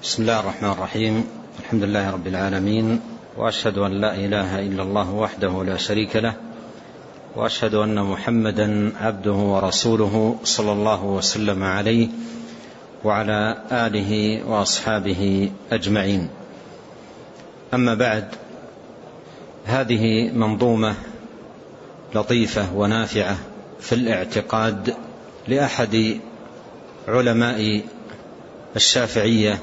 بسم الله الرحمن الرحيم. الحمد لله رب العالمين وأشهد أن لا إله إلا الله وحده لا شريك له وأشهد أن محمدا عبده ورسوله صلى الله وسلم عليه وعلى آله وأصحابه أجمعين. أما بعد هذه منظومة لطيفة ونافعة في الاعتقاد لأحد علماء الشافعية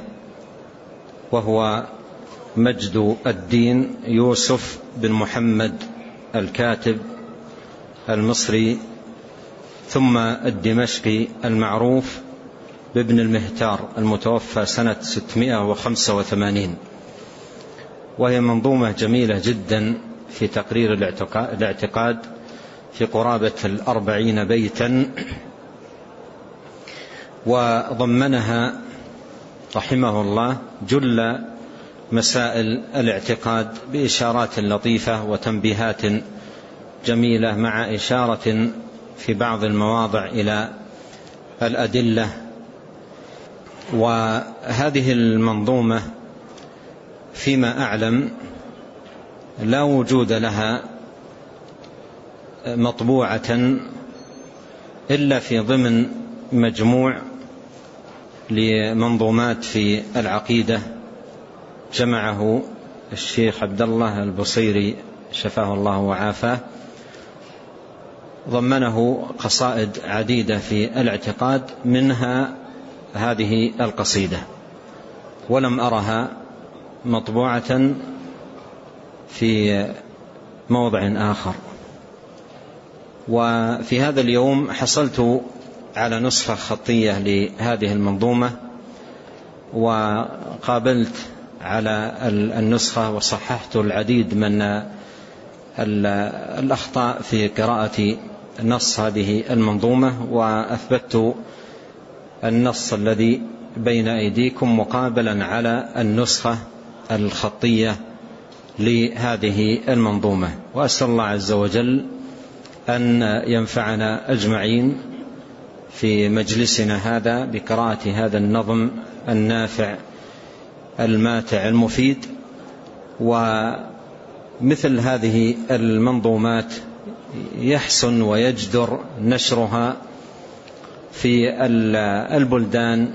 وهو مجد الدين يوسف بن محمد الكاتب المصري ثم الدمشقي المعروف بابن المهتار المتوفى سنة 685 وهي منظومة جميلة جدا في تقرير الاعتقاد في قرابة الأربعين بيتا وضمنها رحمه الله جل مسائل الاعتقاد بإشارات لطيفة وتنبيهات جميلة مع إشارة في بعض المواضع إلى الأدلة. وهذه المنظومة فيما أعلم لا وجود لها مطبوعة إلا في ضمن مجموع لمنظومات في العقيدة جمعه الشيخ عبد الله البصيري شفاه الله وعافاه ضمنه قصائد عديدة في الاعتقاد منها هذه القصيدة. ولم أرها مطبوعة في موضع آخر. وفي هذا اليوم حصلت على نسخة خطية لهذه المنظومة وقابلت على النسخة وصححت العديد من الأخطاء في قراءة نص هذه المنظومة وأثبتت النص الذي بين أيديكم مقابلا على النسخة الخطية لهذه المنظومة. وأسأل الله عز وجل أن ينفعنا أجمعين في مجلسنا هذا بقراءة هذا النظم النافع الماتع المفيد ومثل هذه المنظومات يحسن ويجدر نشرها في البلدان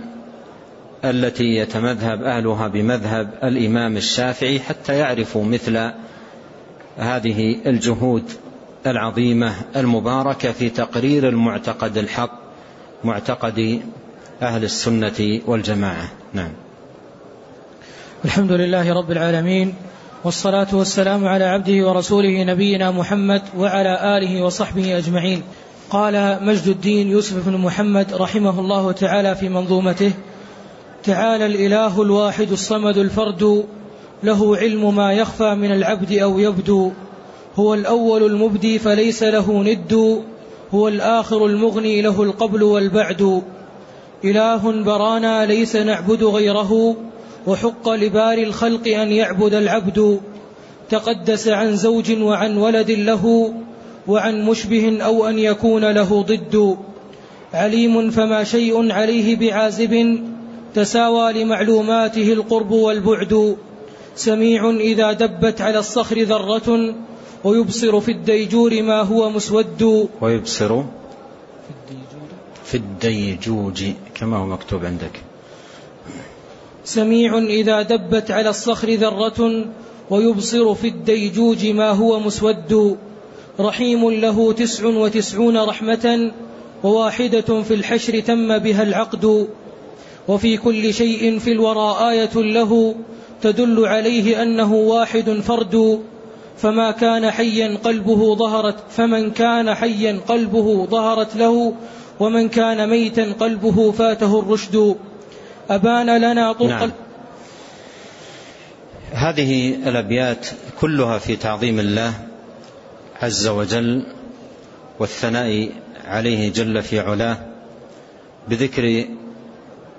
التي يتمذهب أهلها بمذهب الإمام الشافعي حتى يعرفوا مثل هذه الجهود العظيمة المباركة في تقرير المعتقد الحق معتقد أهل السنة والجماعة. نعم. الحمد لله رب العالمين والصلاة والسلام على عبده ورسوله نبينا محمد وعلى آله وصحبه أجمعين. قال مجد الدين يوسف بن محمد رحمه الله تعالى في منظومته تعالى الإله الواحد الصمد الفرد له علم ما يخفى من العبد أو يبدو هو الأول المبدي فليس له ند. هو الآخر المغني له القبل والبعد. إله برانا ليس نعبد غيره وحق لبار الخلق أن يعبد العبد. تقدس عن زوج وعن ولد له وعن مشبه أو أن يكون له ضد. عليم فما شيء عليه بعازب تساوى لمعلوماته القرب والبعد. سميع إذا دبت على الصخر ذرة ويبصر في الديجور ما هو مسود. ويبصر في الديجوج كما هو مكتوب عندك. سميع إذا دبت على الصخر ذرة ويبصر في الديجوج ما هو مسود. رحيم له تسع وتسعون رحمة وواحدة في الحشر تم بها العقد. وفي كل شيء في الورى آية له تدل عليه أنه واحد فرد. فما كان حيا قلبه ظهرت فمن كان حيا قلبه ظهرت له ومن كان ميتا قلبه فاته الرشد أبان لنا طرق نعم. هذه الأبيات كلها في تعظيم الله عز وجل والثناء عليه جل في علاه بذكر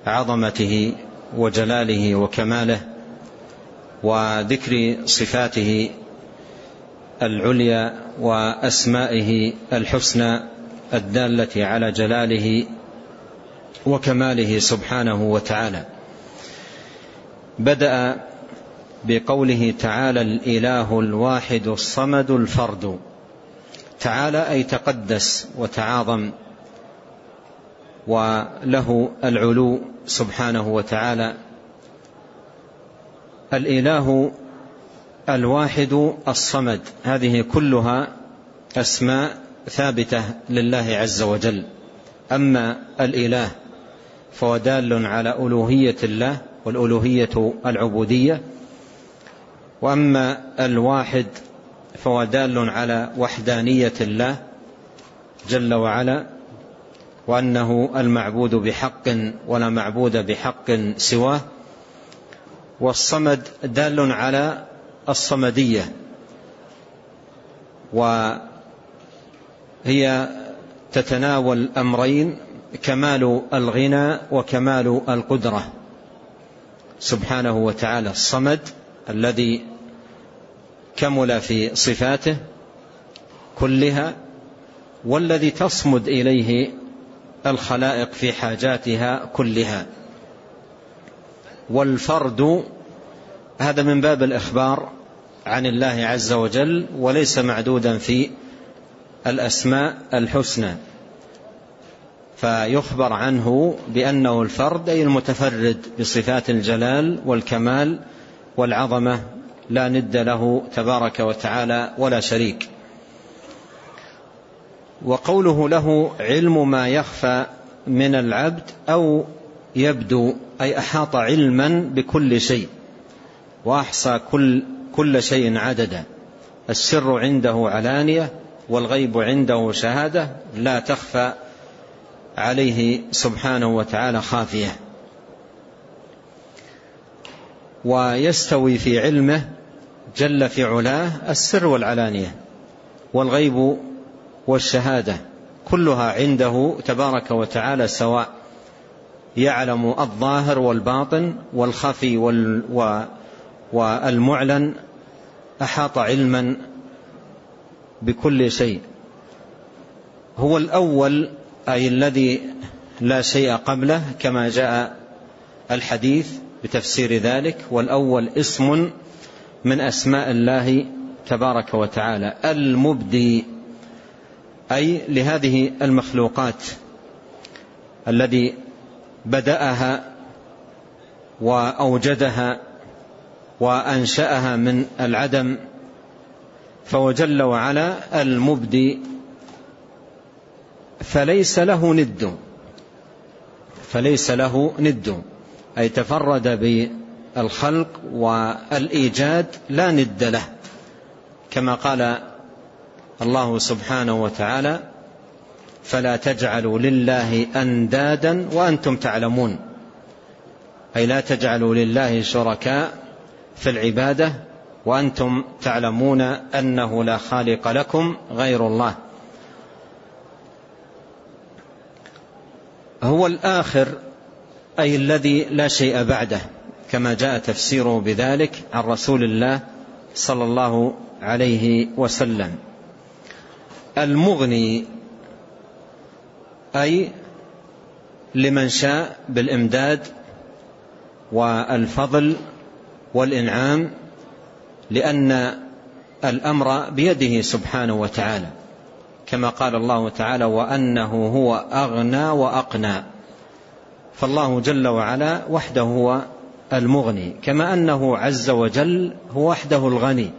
عظمته وجلاله وكماله وذكر صفاته العليا وأسمائه الحسنى الدالة على جلاله وكماله سبحانه وتعالى. بدأ بقوله تعالى الإله الواحد الصمد الفرد. تعالى أي تقدس وتعاظم وله العلو سبحانه وتعالى. الإله الواحد الصمد. هذه كلها أسماء ثابتة لله عز وجل. أما الإله فهو دال على ألوهية الله والألوهية العبودية. وأما الواحد فهو دال على وحدانية الله جل وعلا وأنه المعبود بحق ولا معبود بحق سواه. والصمد دال على الصمدية. وهي تتناول أمرين كمال الغنى وكمال القدرة. سبحانه وتعالى الصمد الذي كمل في صفاته كلها والذي تصمد إليه الخلائق في حاجاتها كلها. والفرد هذا من باب الإخبار عن الله عز وجل وليس معدودا في الأسماء الحسنى. فيخبر عنه بأنه الفرد أي المتفرد بصفات الجلال والكمال والعظمة لا ند له تبارك وتعالى ولا شريك. وقوله له علم ما يخفى من العبد أو يبدو أي أحاط علما بكل شيء وأحصى كل, كل شيء عددا. السر عنده علانية والغيب عنده شهادة لا تخفى عليه سبحانه وتعالى خافية. ويستوي في علمه جل في علاه السر والعلانية والغيب والشهادة كلها عنده تبارك وتعالى سواء يعلم الظاهر والباطن والخفي والمعلن أحاط علما بكل شيء. هو الأول أي الذي لا شيء قبله كما جاء الحديث بتفسير ذلك. والأول اسم من أسماء الله تبارك وتعالى. المبدي أي لهذه المخلوقات الذي بدأها وأوجدها وأنشأها من العدم فهو جل وعلا المبدي. فليس له ند فليس له ند أي تفرد بالخلق والإيجاد لا ند له كما قال الله سبحانه وتعالى فلا تجعلوا لله أندادا وأنتم تعلمون أي لا تجعلوا لله شركاء في العبادة وأنتم تعلمون أنه لا خالق لكم غير الله. هو الآخر أي الذي لا شيء بعده كما جاء تفسيره بذلك عن رسول الله صلى الله عليه وسلم. المغني أي لمن شاء بالإمداد والفضل والإنعام لأن الأمر بيده سبحانه وتعالى كما قال الله تعالى وأنه هو أغنى وأقنى فالله جل وعلا وحده هو المغني كما أنه عز وجل هو وحده الغني.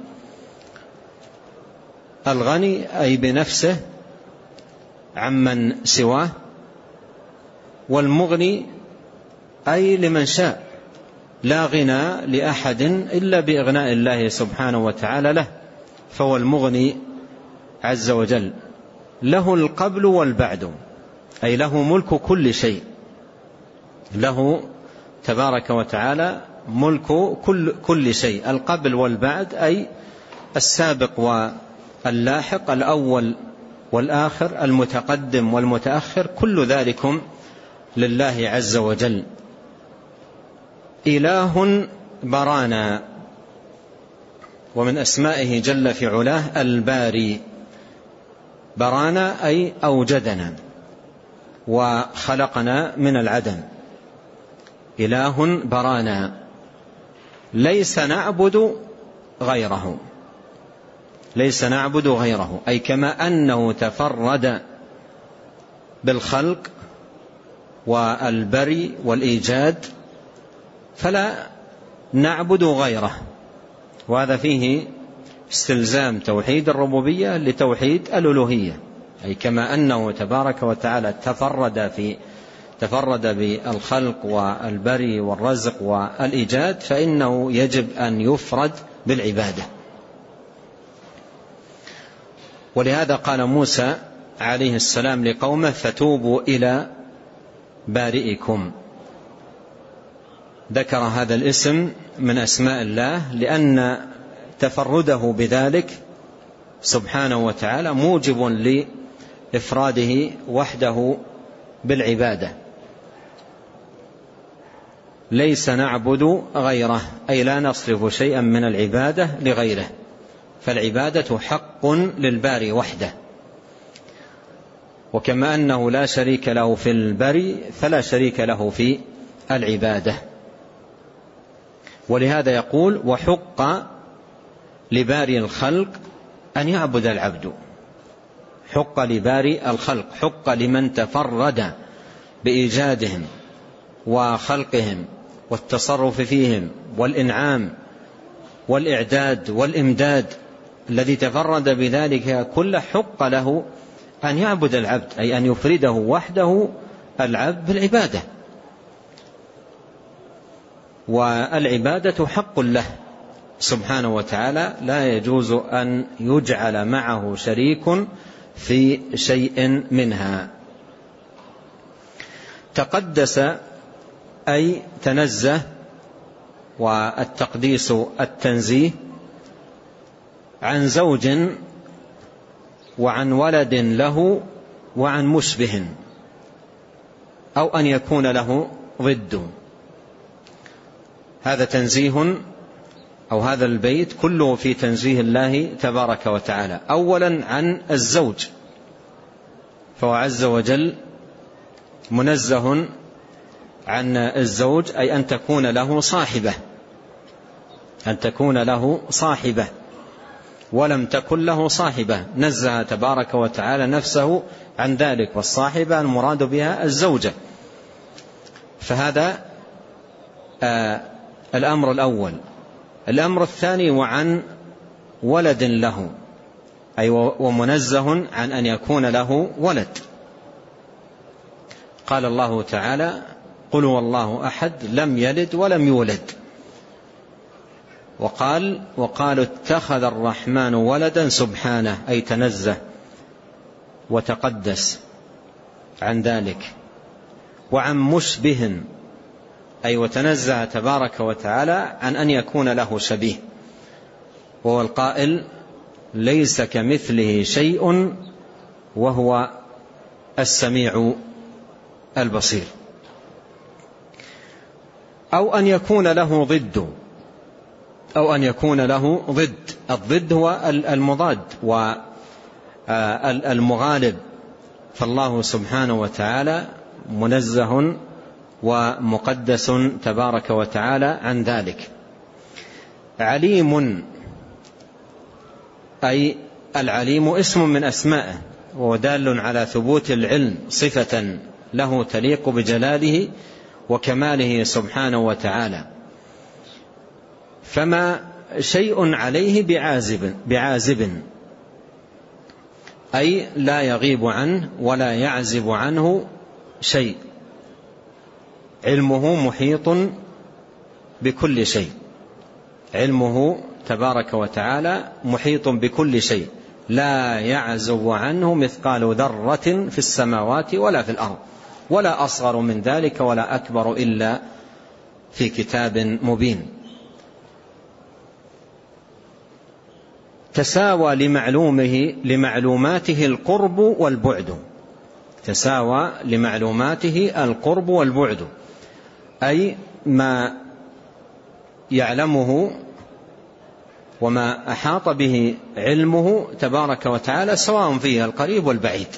الغني أي بنفسه عمن سواه والمغني أي لمن شاء. لا غنى لأحد إلا بإغناء الله سبحانه وتعالى له فهو المغني عز وجل. له القبل والبعد أي له ملك كل شيء. له تبارك وتعالى ملك كل, كل شيء. القبل والبعد أي السابق واللاحق الأول والآخر المتقدم والمتأخر كل ذلكم لله عز وجل. إله برانا ومن أسمائه جل في علاه الباري. برانا أي أوجدنا وخلقنا من العدم. إله برانا ليس نعبد غيره. ليس نعبد غيره أي كما أنه تفرد بالخلق والبري والإيجاد فلا نعبد غيره. وهذا فيه استلزام توحيد الربوبية لتوحيد الألوهية. أي كما أنه تبارك وتعالى تفرد في تفرد بالخلق والبري والرزق والإيجاد فإنه يجب أن يفرد بالعبادة. ولهذا قال موسى عليه السلام لقومه فتوبوا إلى بارئكم. ذكر هذا الاسم من أسماء الله لأن تفرده بذلك سبحانه وتعالى موجب لإفراده وحده بالعبادة. ليس نعبد غيره أي لا نصرف شيئا من العبادة لغيره فالعبادة حق للباري وحده. وكما أنه لا شريك له في البري فلا شريك له في العبادة. ولهذا يقول وحق لباري الخلق أن يعبد العبد. حق لباري الخلق حق لمن تفرد بإيجادهم وخلقهم والتصرف فيهم والإنعام والإعداد والإمداد. الذي تفرد بذلك كل حق له أن يعبد العبد أي أن يفرده وحده العبد بالعبادة. والعبادة حق له. سبحانه وتعالى لا يجوز أن يجعل معه شريك في شيء منها. تقدس أي تنزه والتقديس التنزيه عن زوج وعن ولد له وعن مشبه أو أن يكون له ضد. هذا تنزيه أو هذا البيت كله في تنزيه الله تبارك وتعالى. أولا عن الزوج. فهو عز وجل منزه عن الزوج أي أن تكون له صاحبة. أن تكون له صاحبة. ولم تكن له صاحبة. نزه تبارك وتعالى نفسه عن ذلك والصاحبة المراد بها الزوجة. فهذا آه الأمر الأول. الأمر الثاني وعن ولد له أي ومنزه عن أن يكون له ولد. قال الله تعالى قل هو الله أحد لم يلد ولم يولد. وقال وقالوا اتخذ الرحمن ولدا سبحانه أي تنزه وتقدس عن ذلك وعن مشبه أي وتنزه تبارك وتعالى عن أن يكون له شبيه. وهو القائل ليس كمثله شيء وهو السميع البصير. أو أن يكون له ضد. أو أن يكون له ضد. الضد هو المضاد والمغالب فالله سبحانه وتعالى منزه ومقدس تبارك وتعالى عن ذلك. عليم أي العليم اسم من أسمائه وهو دال على ثبوت العلم صفة له تليق بجلاله وكماله سبحانه وتعالى. فما شيء عليه بعازب بعازب أي لا يغيب عنه ولا يعزب عنه شيء. علمه محيط بكل شيء. علمه تبارك وتعالى محيط بكل شيء. لا يعزب عنه مثقال ذرة في السماوات ولا في الأرض ولا أصغر من ذلك ولا أكبر إلا في كتاب مبين. تساوى لمعلومه لمعلوماته القرب والبعد. تساوى لمعلوماته القرب والبعد. أي ما يعلمه وما أحاط به علمه تبارك وتعالى سواء فيه القريب والبعيد.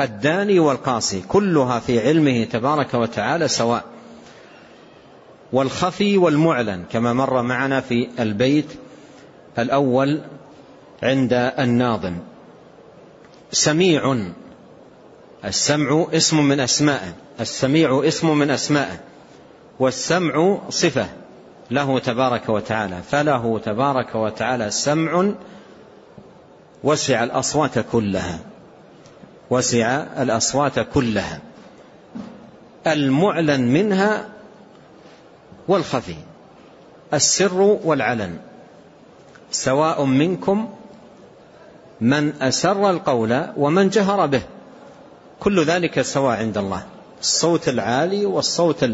الداني والقاصي كلها في علمه تبارك وتعالى سواء والخفي والمعلن كما مر معنا في البيت الأول عند الناظم. سميع السمع اسم من أسمائه السميع اسم من أسمائه والسمع صفة له تبارك وتعالى فله تبارك وتعالى سمع وسع الأصوات كلها وسع الأصوات كلها المعلن منها والخفي السر والعلن سواء منكم من أسر القول ومن جهر به. كل ذلك سواء عند الله. الصوت العالي والصوت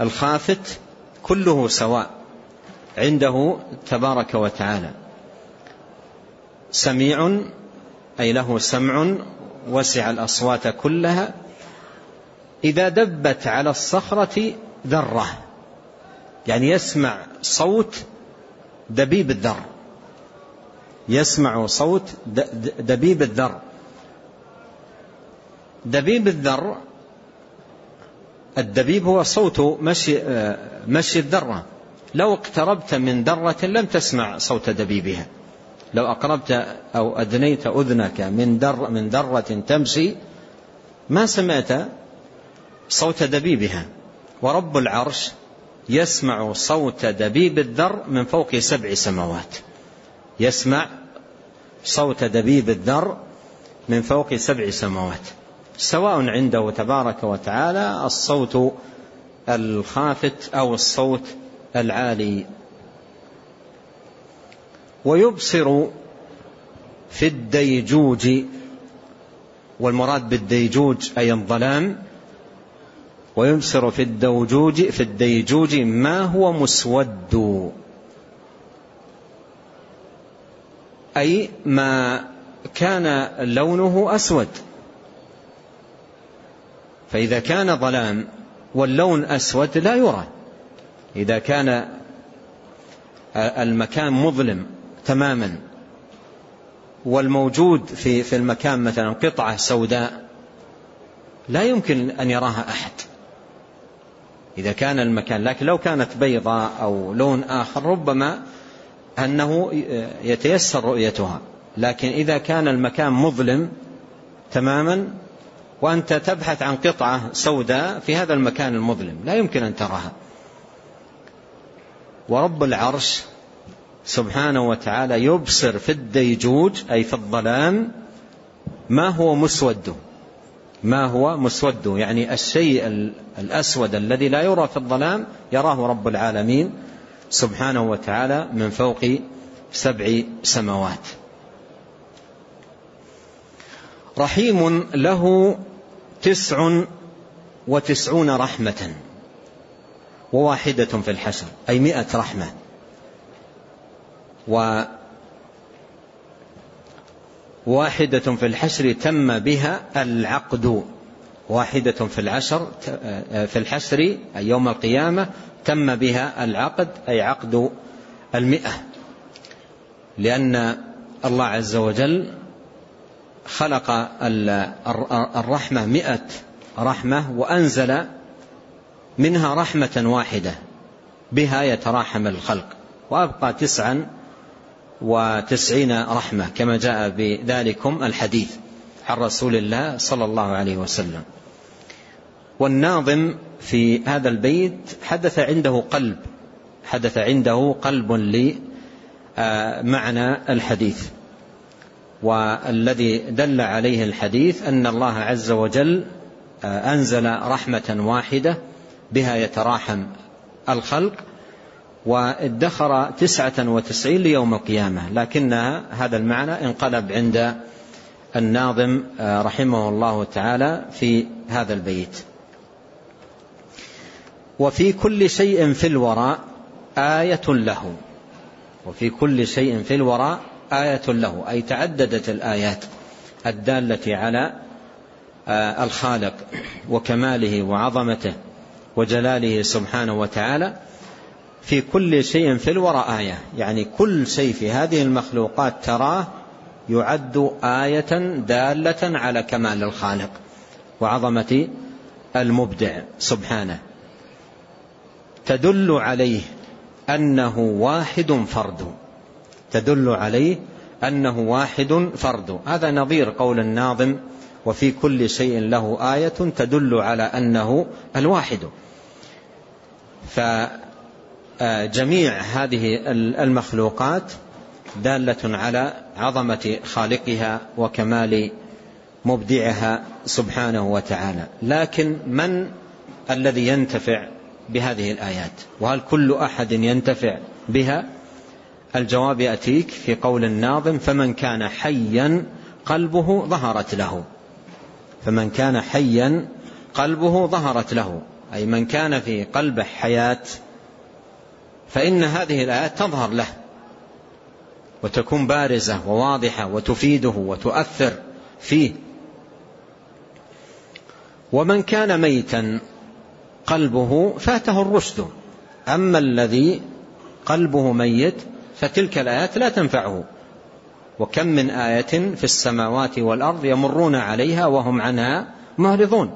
الخافت كله سواء عنده تبارك وتعالى. سميع أي له سمع وسع الأصوات كلها. إذا دبت على الصخرة ذرة. يعني يسمع صوت دبيب الذر. يسمع صوت دبيب الذر. دبيب الذر الدبيب هو صوت مشي, مشي الذرة. لو اقتربت من ذرة لم تسمع صوت دبيبها. لو أقربت أو أدنيت أذنك من در من ذرة تمشي ما سمعت صوت دبيبها. ورب العرش يسمع صوت دبيب الذر من فوق سبع سماوات. يسمع صوت دبيب الذر من فوق سبع سماوات. سواء عنده تبارك وتعالى الصوت الخافت أو الصوت العالي. ويبصر في الديجوج والمراد بالديجوج أي الظلام. ويبصر في الدوجوج في الديجوج ما هو مسود أي ما كان لونه أسود. فإذا كان ظلام واللون أسود لا يرى. إذا كان المكان مظلم تماما والموجود في في المكان مثلا قطعة سوداء لا يمكن أن يراها أحد. إذا كان المكان لكن لو كانت بيضاء أو لون آخر ربما أنه يتيسر رؤيتها. لكن إذا كان المكان مظلم تماما وأنت تبحث عن قطعة سوداء في هذا المكان المظلم. لا يمكن أن تراها. ورب العرش سبحانه وتعالى يبصر في الديجوج أي في الظلام ما هو مسوده ما هو مسود. يعني الشيء الأسود الذي لا يرى في الظلام يراه رب العالمين سبحانه وتعالى من فوق سبع سماوات. رحيم له تسع وتسعون رحمة وواحدة في الحشر أي مئة رحمة. واحدة في الحشر تم بها العقد. واحدة في العشر في الحشر أي يوم القيامة تم بها العقد أي عقد المئة. لأن الله عز وجل خلق الرحمة مئة رحمة وأنزل منها رحمة واحدة بها يتراحم الخلق. وأبقى تسعا وتسعين رحمة كما جاء بذلكم الحديث عن رسول الله صلى الله عليه وسلم. والناظم في هذا البيت حدث عنده قلب حدث عنده قلب لمعنى الحديث. والذي دل عليه الحديث أن الله عز وجل أنزل رحمة واحدة بها يتراحم الخلق وادخر تسعة وتسعين ليوم القيامة. لكن هذا المعنى انقلب عند الناظم رحمه الله تعالى في هذا البيت. وفي كل شيء في الوراء آية له. وفي كل شيء في الوراء آية له أي تعددت الآيات الدالة على الخالق وكماله وعظمته وجلاله سبحانه وتعالى في كل شيء في الوراء آية. يعني كل شيء في هذه المخلوقات تراه يعد آية دالة على كمال الخالق وعظمة المبدع سبحانه. تدل عليه أنه واحد فرد. تدل عليه أنه واحد فرد. هذا نظير قول الناظم وفي كل شيء له آية تدل على أنه الواحد. فجميع هذه المخلوقات دالة على عظمة خالقها وكمال مبدعها سبحانه وتعالى. لكن من الذي ينتفع بهذه الآيات؟ وهل كل أحد ينتفع بها؟ الجواب يأتيك في قول الناظم فمن كان حيا قلبه ظهرت له. فمن كان حيا قلبه ظهرت له. أي من كان في قلبه حياة فإن هذه الآيات تظهر له وتكون بارزة وواضحة وتفيده وتؤثر فيه. ومن كان ميتا قلبه فاته الرشد. أما الذي قلبه ميت فتلك الآيات لا تنفعه. وكم من آية في السماوات والأرض يمرون عليها وهم عنها معرضون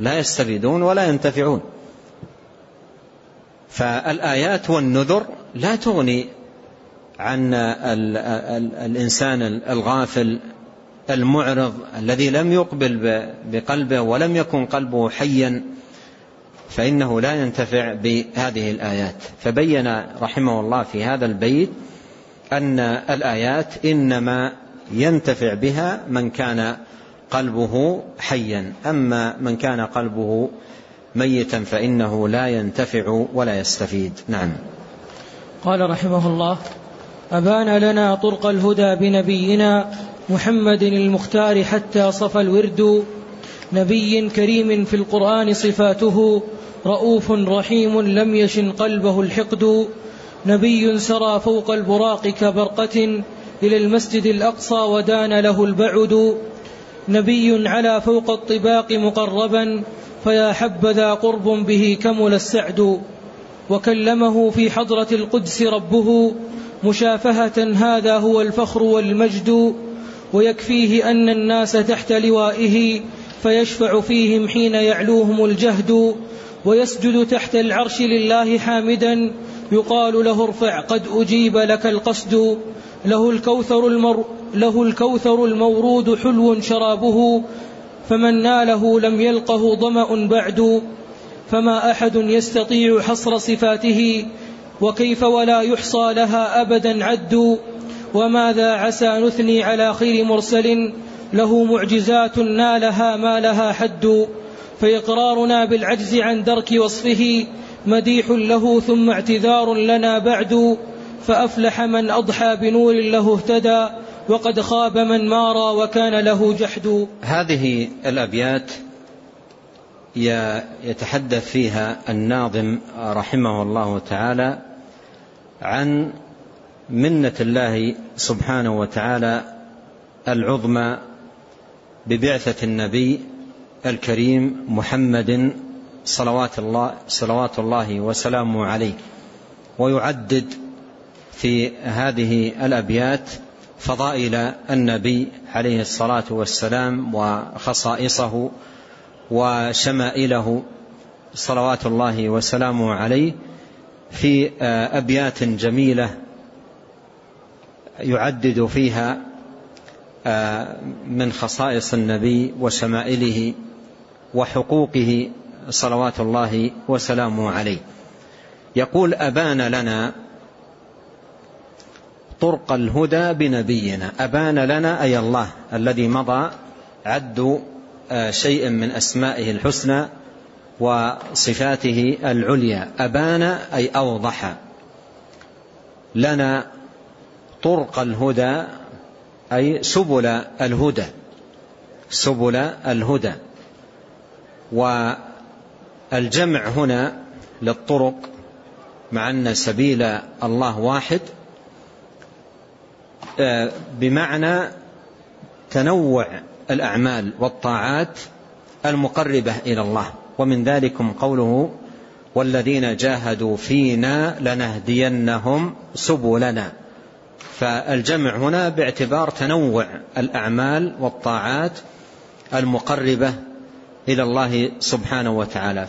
لا يستفيدون ولا ينتفعون. فالآيات والنذر لا تغني عن الإنسان الغافل المعرض الذي لم يقبل بقلبه ولم يكن قلبه حيا. فإنه لا ينتفع بهذه الآيات. فبين رحمه الله في هذا البيت أن الآيات إنما ينتفع بها من كان قلبه حيا. أما من كان قلبه ميتا فإنه لا ينتفع ولا يستفيد. نعم. قال رحمه الله أبان لنا طرق الهدى بنبينا محمد المختار حتى صفى الورد. نبي كريم في القرآن صفاته رؤوف رحيم لم يشن قلبه الحقد. نبي سرى فوق البراق كبرقة إلى المسجد الأقصى ودان له البعد. نبي على فوق الطباق مقربا فيا حبذا قرب به كمل السعد. وكلمه في حضرة القدس ربه مشافهة هذا هو الفخر والمجد. ويكفيه أن الناس تحت لوائه فيشفع فيهم حين يعلوهم الجهد. ويسجد تحت العرش لله حامدا يقال له ارفع قد أجيب لك القصد. له الكوثر, المر له الكوثر المورود حلو شرابه. فمن ناله لم يلقه ظمأ بعد. فما أحد يستطيع حصر صفاته. وكيف ولا يحصى لها أبدا عد. وماذا عسى نثني على خير مرسل. له معجزات نالها ما لها حد. فإقرارنا بالعجز عن درك وصفه مديح له ثم اعتذار لنا بعد فأفلح من أضحى بنور له اهتدى وقد خاب من مارى وكان له جحد. هذه الأبيات يتحدث فيها الناظم رحمه الله تعالى عن منة الله سبحانه وتعالى العظمى ببعثة النبي الكريم محمد صلوات الله صلوات الله وسلامه عليه. ويعدد في هذه الأبيات فضائل النبي عليه الصلاة والسلام وخصائصه وشمائله. صلوات الله وسلامه عليه في أبيات جميلة يعدد فيها من خصائص النبي وشمائله. وحقوقه صلوات الله وسلامه عليه. يقول أبان لنا طرق الهدى بنبينا. أبان لنا أي الله الذي مضى عد شيء من أسمائه الحسنى وصفاته العليا. أبان أي أوضح لنا طرق الهدى أي سبل الهدى. سبل الهدى. والجمع هنا للطرق مع أن سبيل الله واحد. آه، بمعنى تنوع الأعمال والطاعات المقربة إلى الله. ومن ذلكم قوله والذين جاهدوا فينا لنهدينهم سبلنا. فالجمع هنا باعتبار تنوع الأعمال والطاعات المقربة إلى الله سبحانه وتعالى.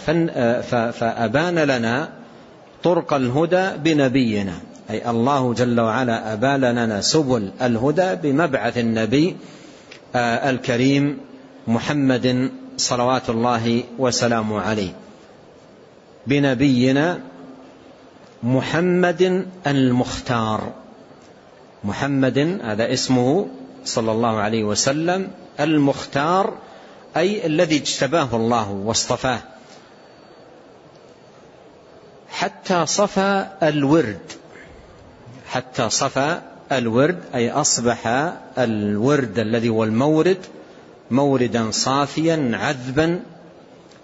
فأبان لنا طرق الهدى بنبينا. أي الله جل وعلا أبال لنا سبل الهدى بمبعث النبي الكريم محمد صلوات الله وسلامه عليه. بنبينا محمد المختار. محمد هذا اسمه صلى الله عليه وسلم المختار أي الذي اجتباه الله واصطفاه. حتى صفى الورد. حتى صفى الورد أي أصبح الورد الذي هو المورد موردا صافيا عذبا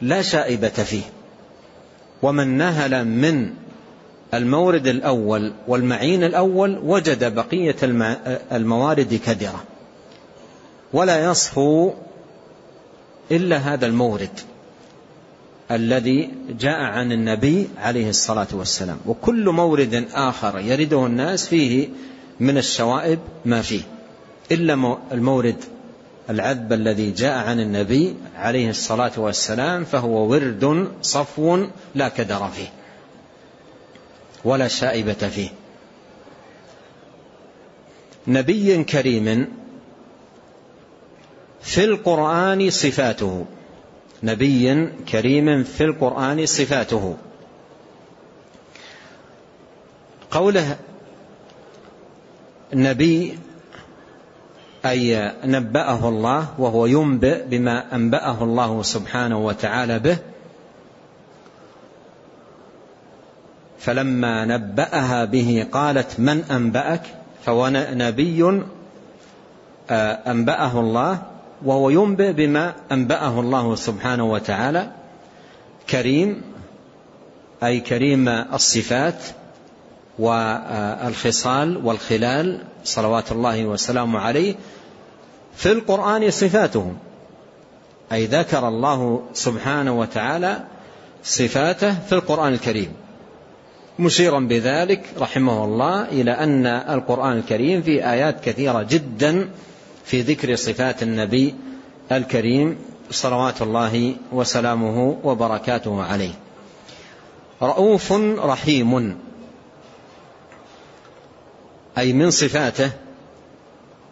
لا شائبة فيه. ومن نهل من المورد الأول والمعين الأول وجد بقية الموارد كدرة. ولا يصفو إلا هذا المورد الذي جاء عن النبي عليه الصلاة والسلام. وكل مورد آخر يرده الناس فيه من الشوائب ما فيه. إلا المورد العذب الذي جاء عن النبي عليه الصلاة والسلام فهو ورد صفو لا كدر فيه ولا شائبة فيه. نبي كريم في القرآن صفاته. نبي كريم في القرآن صفاته. قوله نبي أي نبأه الله وهو ينبئ بما أنبأه الله سبحانه وتعالى به. فلما نبأها به قالت من أنبأك؟ فهو نبي أنبأه الله وهو ينبئ بما أنبأه الله سبحانه وتعالى كريم أي كريم الصفات والخصال والخلال صلوات الله وسلامه عليه في القرآن صفاته. أي ذكر الله سبحانه وتعالى صفاته في القرآن الكريم. مشيرا بذلك رحمه الله إلى أن القرآن الكريم في آيات كثيرة جدا في ذكر صفات النبي الكريم صلوات الله وسلامه وبركاته عليه. رؤوف رحيم. أي من صفاته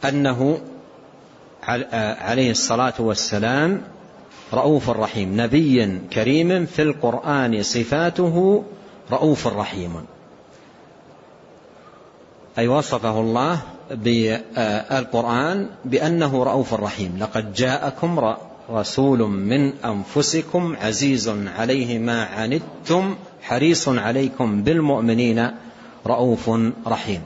أنه عليه الصلاة والسلام رؤوف رحيم. نبي كريم في القرآن صفاته رؤوف رحيم. أي وصفه الله بالقرآن بأنه رؤوف رحيم. لقد جاءكم رسول من أنفسكم عزيز عليه ما عنتم حريص عليكم بالمؤمنين رؤوف رحيم.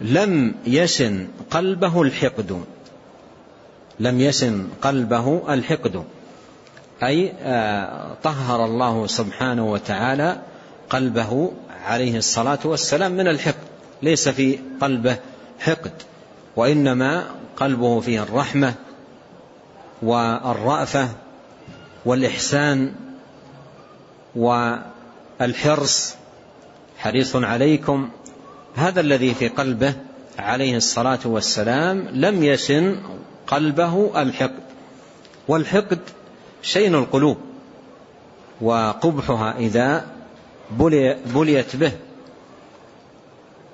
لم يشن قلبه الحقد. لم يشن قلبه الحقد. أي طهر الله سبحانه وتعالى قلبه عليه الصلاة والسلام من الحقد. ليس في قلبه حقد وإنما قلبه فيه الرحمة والرأفة والإحسان والحرص. حريص عليكم. هذا الذي في قلبه عليه الصلاة والسلام لم يسن قلبه الحقد. والحقد شين القلوب وقبحها إذا بليت به.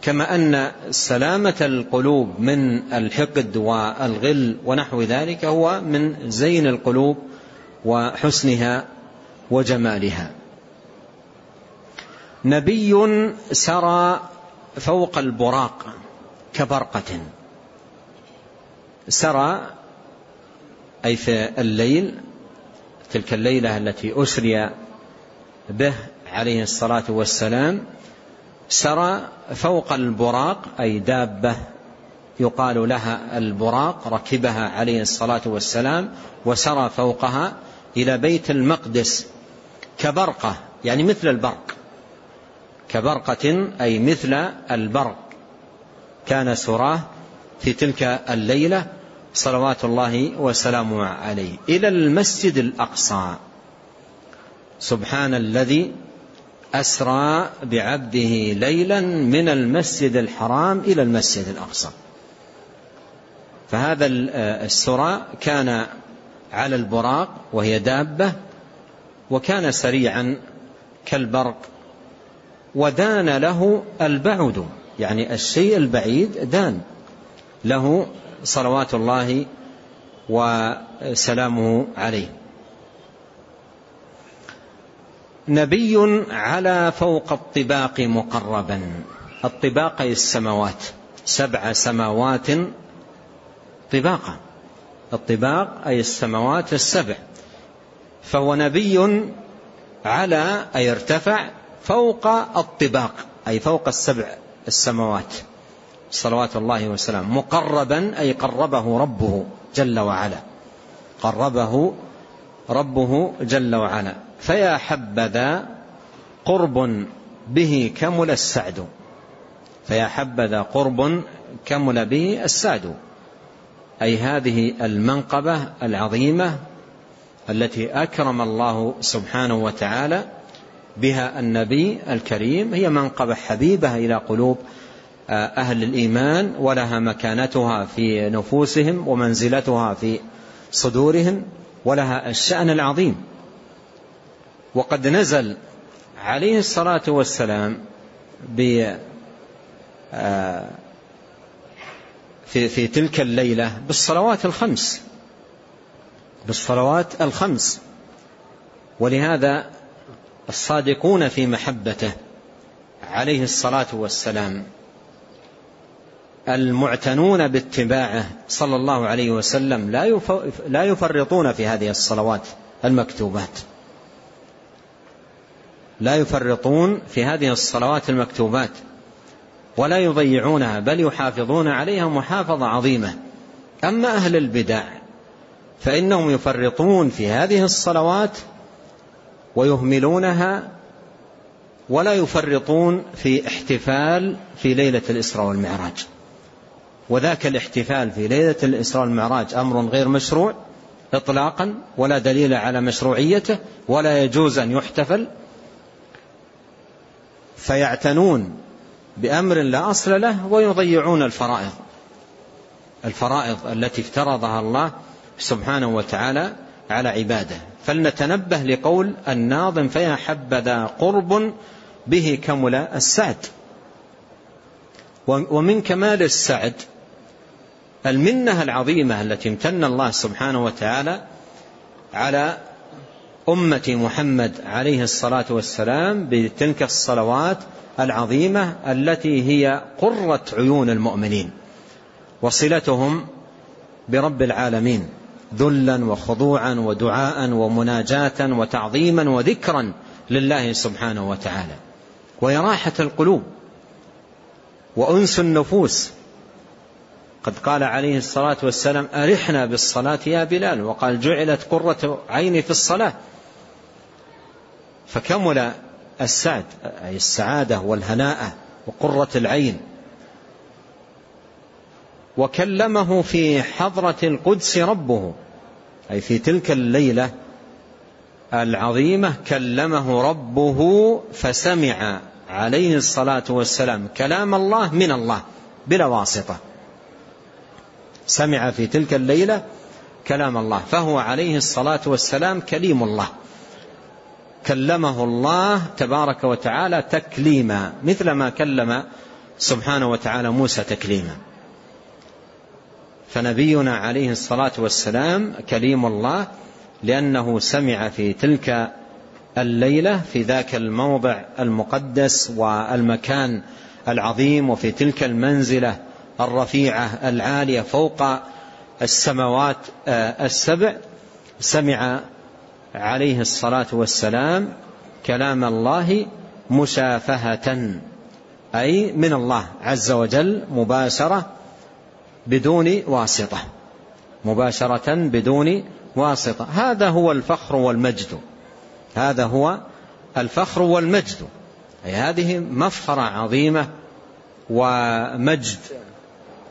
كما أن سلامة القلوب من الحقد والغل ونحو ذلك هو من زين القلوب وحسنها وجمالها. نبي سرى فوق البراق كبرقة. سرى أي في الليل تلك الليلة التي أسري به عليه الصلاة والسلام سرى فوق البراق أي دابة يقال لها البراق ركبها عليه الصلاة والسلام وسرى فوقها إلى بيت المقدس كبرقة يعني مثل البرق. كبرقة أي مثل البرق. كان سراه في تلك الليلة صلوات الله وسلامه عليه. إلى المسجد الأقصى. سبحان الذي أسرى بعبده ليلا من المسجد الحرام إلى المسجد الأقصى. فهذا السرى كان على البراق وهي دابة وكان سريعا كالبرق ودان له البعد يعني الشيء البعيد دان له صلوات الله وسلامه عليه. نبي على فوق الطباق مقربا. الطباق السماوات. سبع سماوات طباقا. الطباق أي السماوات السبع. فهو نبي على أي ارتفع فوق الطباق أي فوق السبع السماوات. صلوات الله وسلامه. مقربا أي قربه ربه جل وعلا. قربه ربه جل وعلا. فيا حبذا قرب به كمل السعد. فيا حبذا قرب كمل به السعد. أي هذه المنقبة العظيمة التي أكرم الله سبحانه وتعالى بها النبي الكريم. هي منقبة حبيبة إلى قلوب آه، أهل الإيمان ولها مكانتها في نفوسهم ومنزلتها في صدورهم ولها الشأن العظيم. وقد نزل عليه الصلاة والسلام آه، في في تلك الليلة بالصلوات الخمس. بالصلوات الخمس. ولهذا الصادقون في محبته عليه الصلاة والسلام المعتنون باتباعه صلى الله عليه وسلم لا يفرطون في هذه الصلوات المكتوبات. لا يفرطون في هذه الصلوات المكتوبات ولا يضيعونها بل يحافظون عليها محافظة عظيمة. أما أهل البدع فإنهم يفرطون في هذه الصلوات ويهملونها ولا يفرطون في احتفال في ليلة الإسراء والمعراج. وذاك الاحتفال في ليلة الإسراء والمعراج أمر غير مشروع إطلاقا ولا دليل على مشروعيته ولا يجوز أن يحتفل فيعتنون بأمر لا أصل له ويضيعون الفرائض. الفرائض التي افترضها الله سبحانه وتعالى على عباده. فلنتنبه لقول الناظم فيا حبذا قرب به كمل السعد. ومن كمال السعد المنة العظيمة التي امتن الله سبحانه وتعالى على أمة محمد عليه الصلاة والسلام بتلك الصلوات العظيمة التي هي قرة عيون المؤمنين وصلتهم برب العالمين ذلا وخضوعا ودعاء ومناجاة وتعظيما وذكرا لله سبحانه وتعالى. وهي راحة القلوب وأنس النفوس. قد قال عليه الصلاة والسلام أرحنا بالصلاة يا بلال وقال جعلت قرة عيني في الصلاة. فكمل السعد أي السعادة والهناءة وقرة العين. وكلمه في حضرة القدس ربه أي في تلك الليلة العظيمة كلمه ربه فسمع عليه الصلاة والسلام. كلام الله من الله بلا واسطة. سمع في تلك الليلة كلام الله فهو عليه الصلاة والسلام كليم الله. كلمه الله تبارك وتعالى تكليما مثل ما كلم سبحانه وتعالى موسى تكليما. فنبينا عليه الصلاة والسلام كليم الله لأنه سمع في تلك الليلة في ذاك الموضع المقدس والمكان العظيم وفي تلك المنزلة الرفيعة العالية فوق السماوات آه، السبع. سمع عليه الصلاة والسلام كلام الله مشافهة أي من الله عز وجل مباشرة بدون واسطة مباشرة بدون واسطة. هذا هو الفخر والمجد هذا هو الفخر والمجد أي هذه مفخرة عظيمة ومجد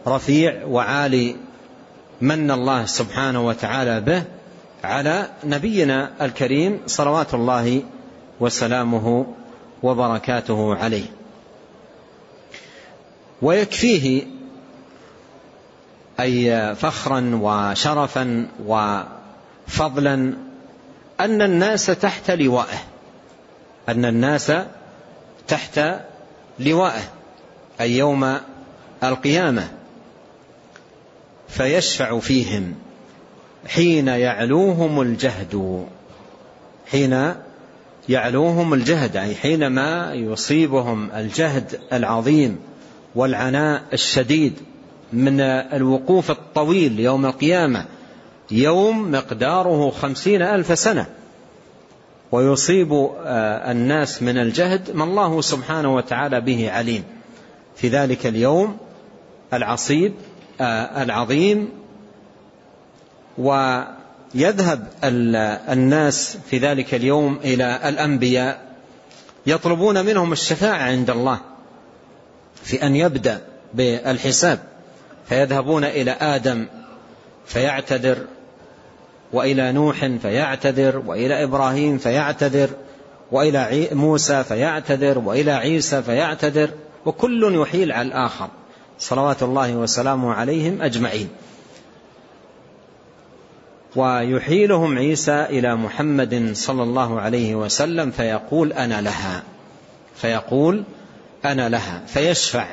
رفيع وعالي من الله سبحانه وتعالى به. على نبينا الكريم صلوات الله وسلامه وبركاته عليه. ويكفيه أي فخرا وشرفا وفضلا أن الناس تحت لوائه أن الناس تحت لوائه أي يوم القيامة. فيشفع فيهم. حين يعلوهم الجهد. حين يعلوهم الجهد أي حينما يصيبهم الجهد العظيم والعناء الشديد من الوقوف الطويل يوم القيامة يوم مقداره خمسين ألف سنة. ويصيب آه، الناس من الجهد ما الله سبحانه وتعالى به عليم. في ذلك اليوم العصيب آه، العظيم ويذهب الناس في ذلك اليوم إلى الأنبياء يطلبون منهم الشفاعة عند الله في أن يبدأ بالحساب فيذهبون إلى آدم فيعتذر وإلى نوح فيعتذر وإلى إبراهيم فيعتذر وإلى موسى فيعتذر وإلى عيسى فيعتذر وكل يحيل على الآخر. صلوات الله وسلامه عليهم أجمعين. ويحيلهم عيسى إلى محمد صلى الله عليه وسلم فيقول أنا لها. فيقول أنا لها. فيشفع.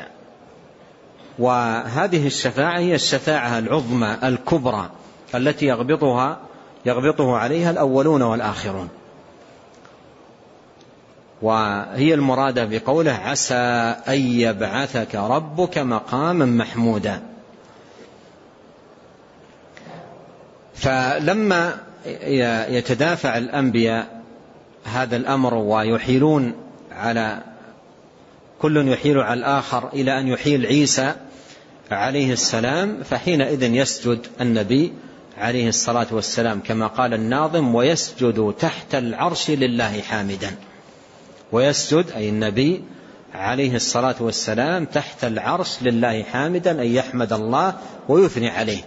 وهذه الشفاعة هي الشفاعة العظمى الكبرى التي يغبطها يغبطه عليها الأولون والآخرون. وهي المرادة بقوله عسى أن يبعثك ربك مقاما محمودا. فلما يتدافع الأنبياء هذا الأمر ويحيلون على كل يحيل على الآخر إلى أن يحيل عيسى عليه السلام فحينئذ يسجد النبي عليه الصلاة والسلام كما قال الناظم ويسجد تحت العرش لله حامدا. ويسجد أي النبي عليه الصلاة والسلام تحت العرش لله حامدا أن يحمد الله ويثني عليه.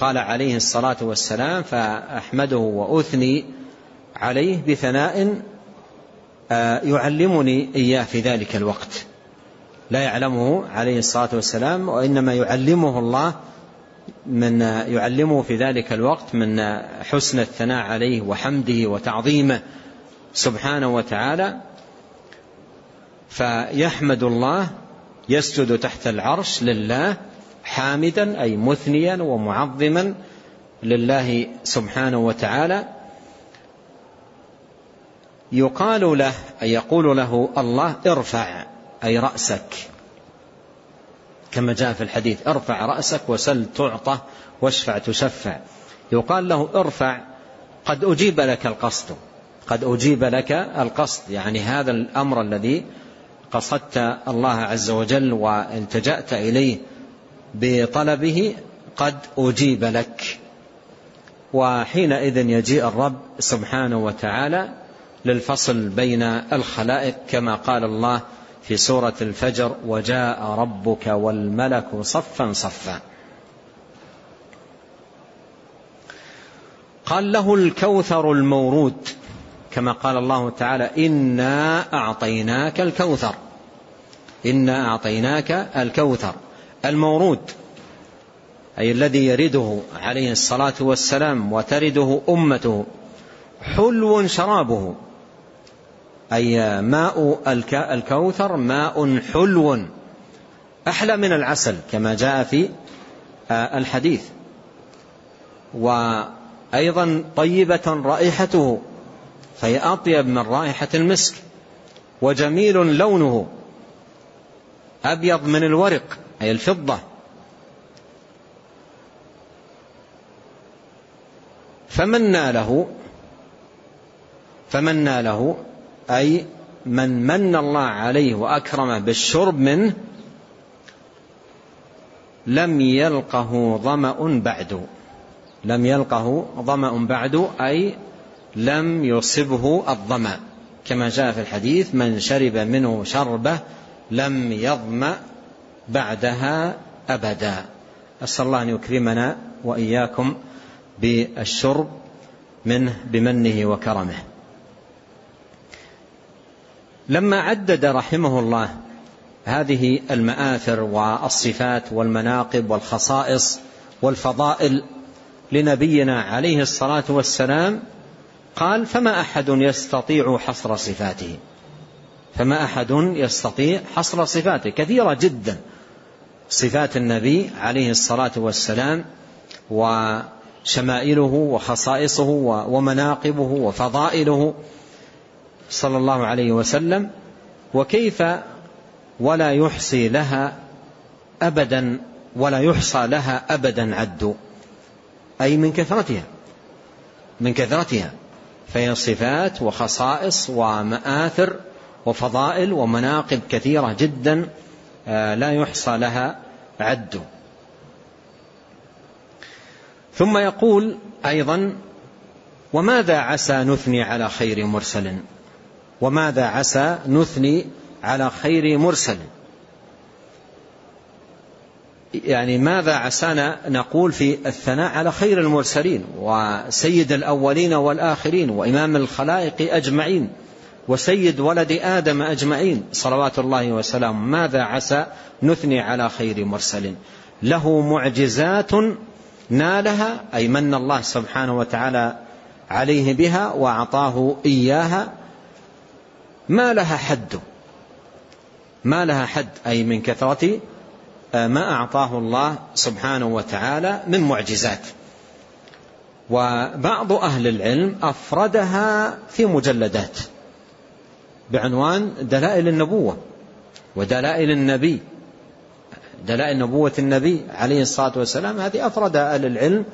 قال عليه الصلاة والسلام فأحمده وأثني عليه بثناء آه، يعلمني إياه في ذلك الوقت. لا يعلمه عليه الصلاة والسلام وإنما يعلمه الله من يعلمه في ذلك الوقت من حسن الثناء عليه وحمده وتعظيمه سبحانه وتعالى. فيحمد الله يسجد تحت العرش لله حامدا أي مثنيا ومعظما لله سبحانه وتعالى. يقال له أي يقول له الله ارفع أي رأسك. كما جاء في الحديث ارفع رأسك وسل تعطى واشفع تشفع. يقال له ارفع قد أجيب لك القصد قد أجيب لك القصد يعني هذا الأمر الذي قصدت الله عز وجل والتجأت إليه. بطلبه قد أجيب لك. وحينئذ يجيء الرب سبحانه وتعالى للفصل بين الخلائق كما قال الله في سورة الفجر وجاء ربك والملك صفا صفا قال له الكوثر المورود كما قال الله تعالى إنا أعطيناك الكوثر إنا أعطيناك الكوثر. المورود أي الذي يرده عليه الصلاة والسلام وترده أمته حلو شرابه أي ماء الكوثر ماء حلو أحلى من العسل كما جاء في آه، الحديث. وأيضا طيبة رائحته فهي أطيب من رائحة المسك وجميل لونه أبيض من الورق. أي الفضة. فمن ناله فمن ناله أي من من الله عليه وأكرمه بالشرب منه لم يلقه ظمأ بعد. لم يلقه ظمأ بعد أي لم يصبه الظمأ. كما جاء في الحديث من شرب منه شربة لم يظمأ بعدها أبدا. أسأل الله أن يكرمنا وإياكم بالشرب منه بمنه وكرمه. لما عدد رحمه الله هذه المآثر والصفات والمناقب والخصائص والفضائل لنبينا عليه الصلاة والسلام قال فما أحد يستطيع حصر صفاته. فما أحد يستطيع حصر صفاته. كثيرة جدا. صفات النبي عليه الصلاة والسلام وشمائله وخصائصه ومناقبه وفضائله صلى الله عليه وسلم. وكيف ولا يحصي لها أبدا ولا يحصى لها أبدا عد؟ أي من كثرتها. من كثرتها. فهي صفات وخصائص ومآثر وفضائل ومناقب كثيرة جدا آه، لا يحصى لها عد. ثم يقول أيضا وماذا عسى نثني على خير مرسل؟ وماذا عسى نثني على خير مرسل؟ يعني ماذا عسانا نقول في الثناء على خير المرسلين وسيد الأولين والآخرين وإمام الخلائق أجمعين؟ وسيد ولد آدم أجمعين. صلوات الله وسلامه ماذا عسى؟ نثني على خير مرسل. له معجزات نالها أي من الله سبحانه وتعالى عليه بها وأعطاه إياها. ما لها حد. ما لها حد أي من كثرة ما أعطاه الله سبحانه وتعالى من معجزات. وبعض أهل العلم أفردها في مجلدات. بعنوان دلائل النبوة ودلائل النبي. دلائل نبوة النبي عليه الصلاة والسلام هذه أفرد أهل العلم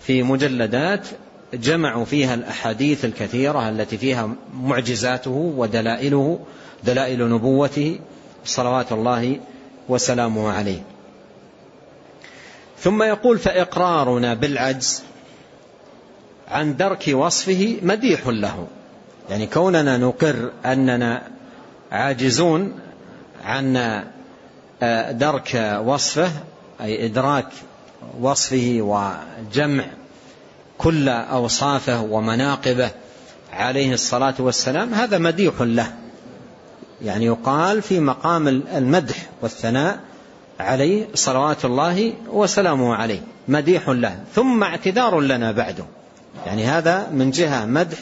في مجلدات جمعوا فيها الأحاديث الكثيرة التي فيها معجزاته ودلائله دلائل نبوته صلوات الله وسلامه عليه. ثم يقول فإقرارنا بالعجز عن درك وصفه مديح له. يعني كوننا نقر أننا عاجزون عن آه، درك وصفه أي إدراك وصفه وجمع كل أوصافه ومناقبه عليه الصلاة والسلام هذا مديح له. يعني يقال في مقام المدح والثناء عليه صلوات الله وسلامه عليه مديح له. ثم اعتذار لنا بعده. يعني هذا من جهة مدح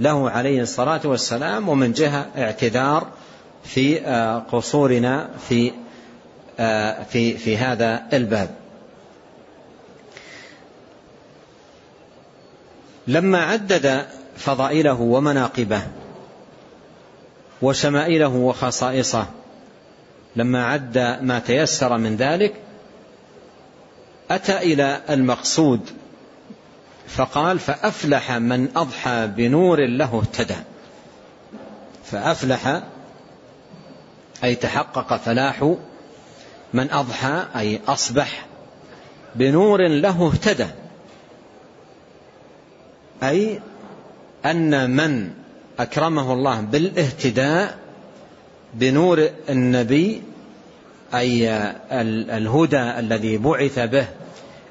له عليه الصلاة والسلام ومن جهة اعتذار في آه، قصورنا في آه، في في هذا الباب. لما عدد فضائله ومناقبه وشمائله وخصائصه لما عد ما تيسر من ذلك أتى إلى المقصود فقال فأفلح من أضحى بنور له اهتدى. فأفلح أي تحقق فلاح من أضحى أي أصبح بنور له اهتدى. أي أن من أكرمه الله بالاهتداء بنور النبي أي الهدى الذي بعث به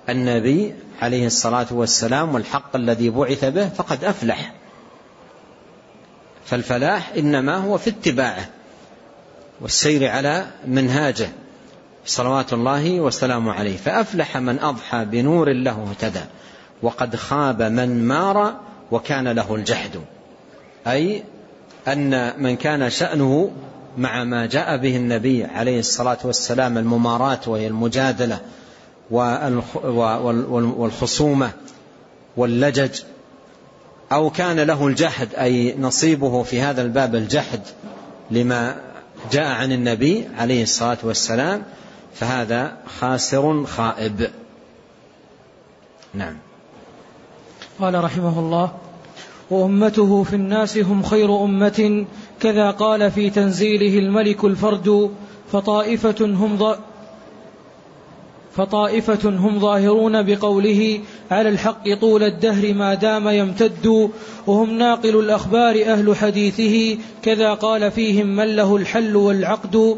النبي عليه الصلاة والسلام والحق الذي بعث به فقد أفلح. فالفلاح إنما هو في اتباعه والسير على منهاجه. صلوات الله وسلامه عليه. فأفلح من أضحى بنور له اهتدى وقد خاب من مار وكان له الجحد أي أن من كان شأنه مع ما جاء به النبي عليه الصلاة والسلام الممارات وهي المجادلة والخصومة واللجج أو كان له الجحد أي نصيبه في هذا الباب الجحد لما جاء عن النبي عليه الصلاة والسلام فهذا خاسر خائب. نعم. قال رحمه الله وأمته في الناس هم خير أمة كذا قال في تنزيله الملك الفرد فطائفة هم فطائفة هم ظاهرون بقوله على الحق طول الدهر ما دام يمتد وهم ناقل الأخبار أهل حديثه كذا قال فيهم من له الحل والعقد.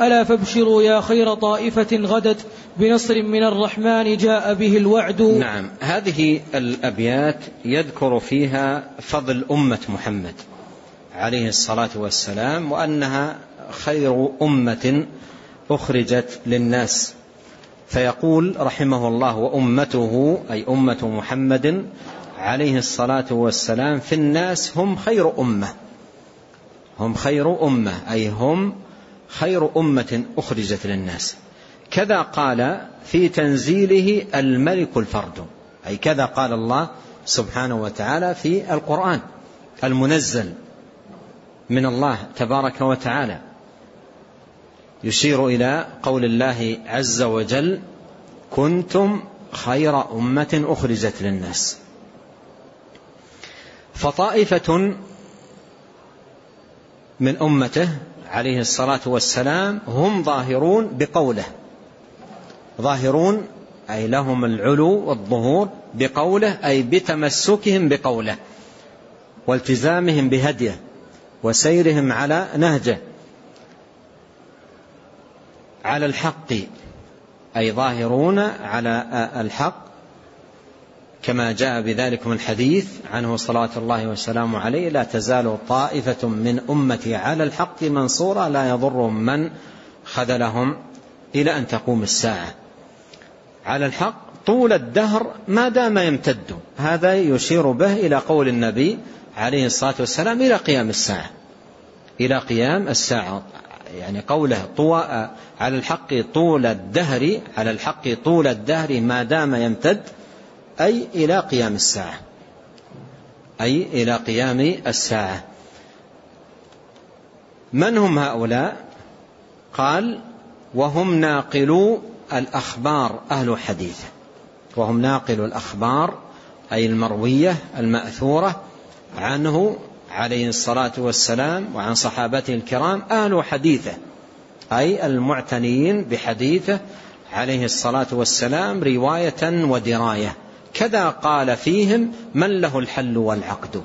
ألا فابشروا يا خير طائفة غدت بنصر من الرحمن جاء به الوعد. نعم هذه الأبيات يذكر فيها فضل أمة محمد عليه الصلاة والسلام وأنها خير أمة أخرجت للناس. فيقول رحمه الله وأمته أي أمة محمد عليه الصلاة والسلام في الناس هم خير أمة. هم خير أمة أي هم خير أمة أخرجت للناس. كذا قال في تنزيله الملك الفرد أي كذا قال الله سبحانه وتعالى في القرآن المنزل من الله تبارك وتعالى. يشير إلى قول الله عز وجل كنتم خير أمة أخرجت للناس. فطائفة من أمته عليه الصلاة والسلام هم ظاهرون بقوله. ظاهرون أي لهم العلو والظهور بقوله أي بتمسكهم بقوله والتزامهم بهديه وسيرهم على نهجه. على الحق أي ظاهرون على الحق كما جاء بذلكم الحديث عنه صلاة الله والسلام عليه لا تزال طائفة من أمتي على الحق منصورة لا يضرهم من خذلهم إلى أن تقوم الساعة. على الحق طول الدهر ما دام يمتد هذا يشير به إلى قول النبي عليه الصلاة والسلام إلى قيام الساعة. إلى قيام الساعة. يعني قوله طوى على الحق طول الدهر على الحق طول الدهر ما دام يمتد أي إلى قيام الساعة. أي إلى قيام الساعة. من هم هؤلاء؟ قال وهم ناقلو الأخبار أهل حديث وهم ناقل الأخبار أي المروية المأثورة عنه عليه الصلاة والسلام وعن صحابته الكرام أهل حديثه أي المعتنيين بحديثه عليه الصلاة والسلام رواية ودراية. كذا قال فيهم من له الحل والعقد.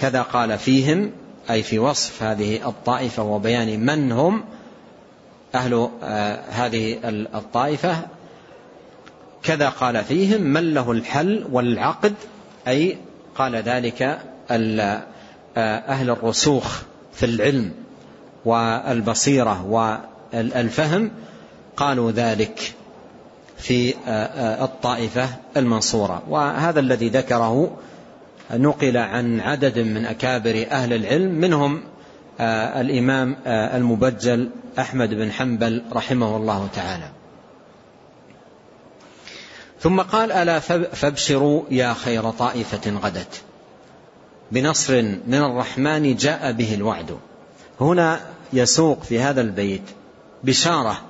كذا قال فيهم أي في وصف هذه الطائفة وبيان من هم أهل آه، هذه الطائفة. كذا قال فيهم من له الحل والعقد أي قال ذلك أهل الرسوخ في العلم والبصيرة والفهم قالوا ذلك في آه، الطائفة المنصورة. وهذا الذي ذكره نقل عن عدد من أكابر أهل العلم منهم الإمام المبجل أحمد بن حنبل رحمه الله تعالى. ثم قال ألا فابشروا يا خير طائفة غدت. بنصر من الرحمن جاء به الوعد. هنا يسوق في هذا البيت بشارة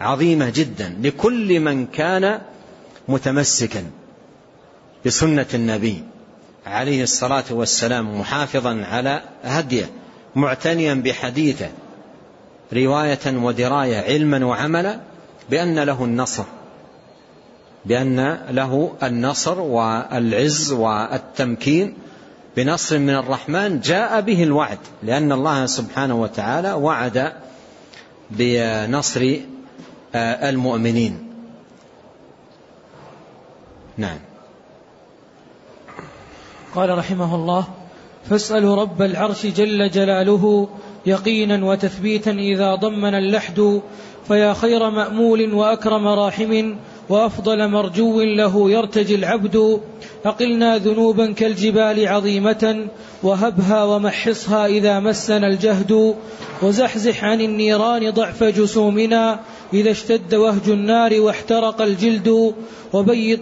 عظيمة جدا لكل من كان متمسكا بسنة النبي عليه الصلاة والسلام محافظا على هديه معتنيا بحديثه رواية ودراية علما وعملا بأن له النصر بأن له النصر والعز والتمكين بنصر من الرحمن جاء به الوعد لأن الله سبحانه وتعالى وعد بنصر آه، المؤمنين. نعم. قال رحمه الله فاسألوا رب العرش جل جلاله يقينا وتثبيتا إذا ضمن اللحد فيا خير مأمول وأكرم راحم وأفضل مرجو له يرتجي العبد أقلنا ذنوبا كالجبال عظيمة وهبها ومحصها إذا مسنا الجهد وزحزح عن النيران ضعف جسومنا إذا اشتد وهج النار واحترق الجلد وبيض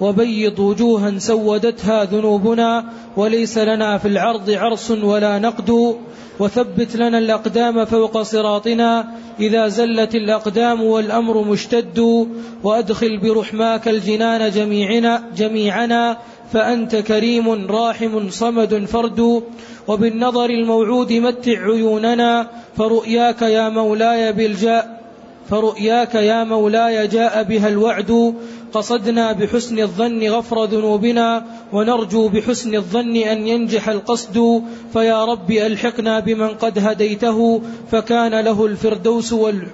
وبيض وجوها سودتها ذنوبنا وليس لنا في العرض عرص ولا نقد وثبت لنا الأقدام فوق صراطنا إذا زلت الأقدام والأمر مشتد وأدخل برحماك الجنان جميعنا, جميعنا فأنت كريم راحم صمد فرد وبالنظر الموعود متع عيوننا فرؤياك يا مولاي بالجاء فرؤياك يا مولاي جاء بها الوعد قصدنا بحسن الظن غفر ذنوبنا ونرجو بحسن الظن أن ينجح القصد. فيا رب ألحقنا بمن قد هديته. فكان له الفردوس وال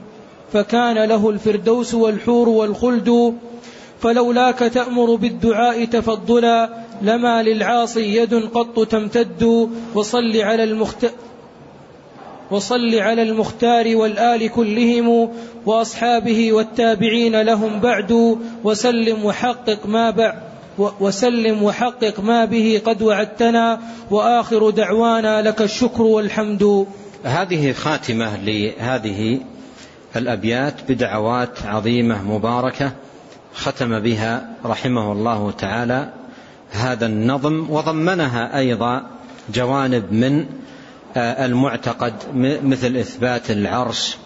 فكان له الفردوس والحور والخلد. فلولاك تأمر بالدعاء تفضلا لما للعاصي يد قط تمتد. وصل على المخت وصل على المختار والآل كلهم وأصحابه والتابعين لهم بعد وسلم وحقق ما بعد وسلم وحقق ما به قد وعدتنا وآخر دعوانا لك الشكر والحمد. هذه خاتمة لهذه الأبيات بدعوات عظيمة مباركة ختم بها رحمه الله تعالى هذا النظم وضمنها أيضا جوانب من المعتقد مثل إثبات العرش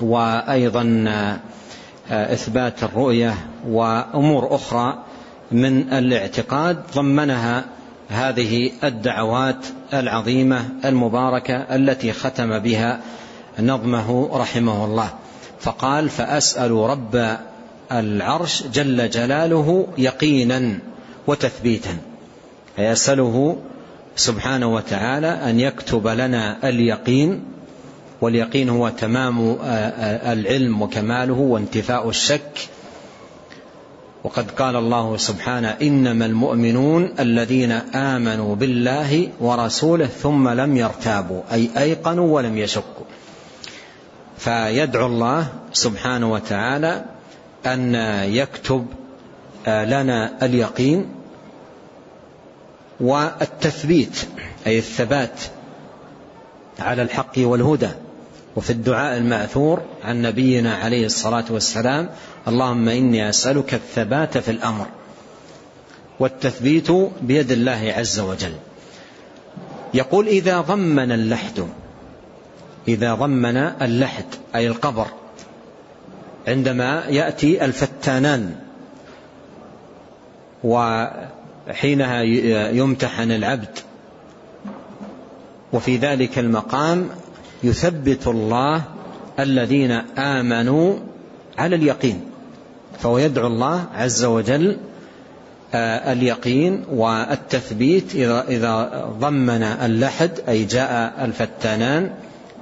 وأيضا آه، إثبات الرؤية وأمور أخرى من الاعتقاد ضمنها هذه الدعوات العظيمة المباركة التي ختم بها نظمه رحمه الله. فقال فأسأل رب العرش جل جلاله يقينا وتثبيتا. فيسأله سبحانه وتعالى أن يكتب لنا اليقين واليقين هو تمام العلم وكماله وانتفاء الشك. وقد قال الله سبحانه إنما المؤمنون الذين آمنوا بالله ورسوله ثم لم يرتابوا أي أيقنوا ولم يشكوا. فيدعو الله سبحانه وتعالى أن يكتب لنا اليقين والتثبيت أي الثبات على الحق والهدى. وفي الدعاء المأثور عن نبينا عليه الصلاة والسلام اللهم إني أسألك الثبات في الأمر والتثبيت بيد الله عز وجل. يقول إذا ضمن اللحد إذا ضمن اللحد أي القبر عندما يأتي الفتانان وحينها يمتحن العبد. وفي ذلك المقام يثبت الله الذين آمنوا على اليقين. فهو يدعو الله عز وجل آه، اليقين والتثبيت إذا ضمن اللحد أي جاء الفتانان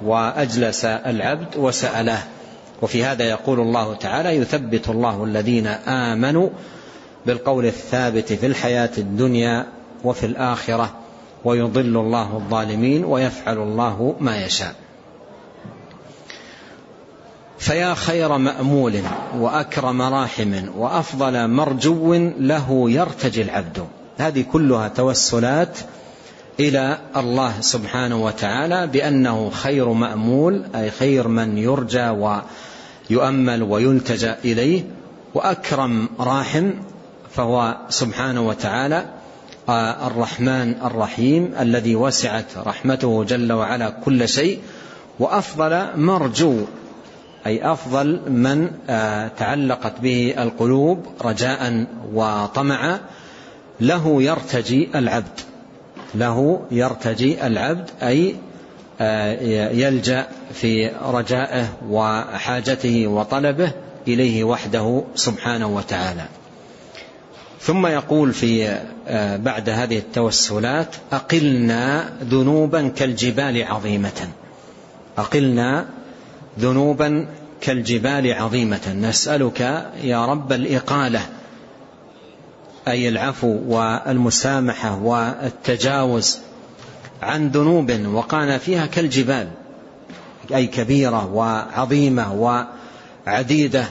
وأجلس العبد وسأله. وفي هذا يقول الله تعالى يثبت الله الذين آمنوا بالقول الثابت في الحياة الدنيا وفي الآخرة ويضل الله الظالمين ويفعل الله ما يشاء. فيا خير مأمول وأكرم راحم وأفضل مرجو له يرتجي العبد. هذه كلها توسلات إلى الله سبحانه وتعالى بأنه خير مأمول أي خير من يرجى ويؤمل ويلتجى إليه وأكرم راحم فهو سبحانه وتعالى الرحمن الرحيم الذي وسعت رحمته جل وعلا كل شيء وأفضل مرجو أي أفضل من آه، تعلقت به القلوب رجاء وطمعا له يرتجي العبد. له يرتجي العبد أي آه، يلجأ في رجائه وحاجته وطلبه إليه وحده سبحانه وتعالى. ثم يقول في آه، بعد هذه التوسلات أقلنا ذنوبا كالجبال عظيمة. أقلنا ذنوبا كالجبال عظيمة. نسألك يا رب الإقالة أي العفو والمسامحة والتجاوز عن ذنوب وقعنا فيها كالجبال أي كبيرة وعظيمة وعديدة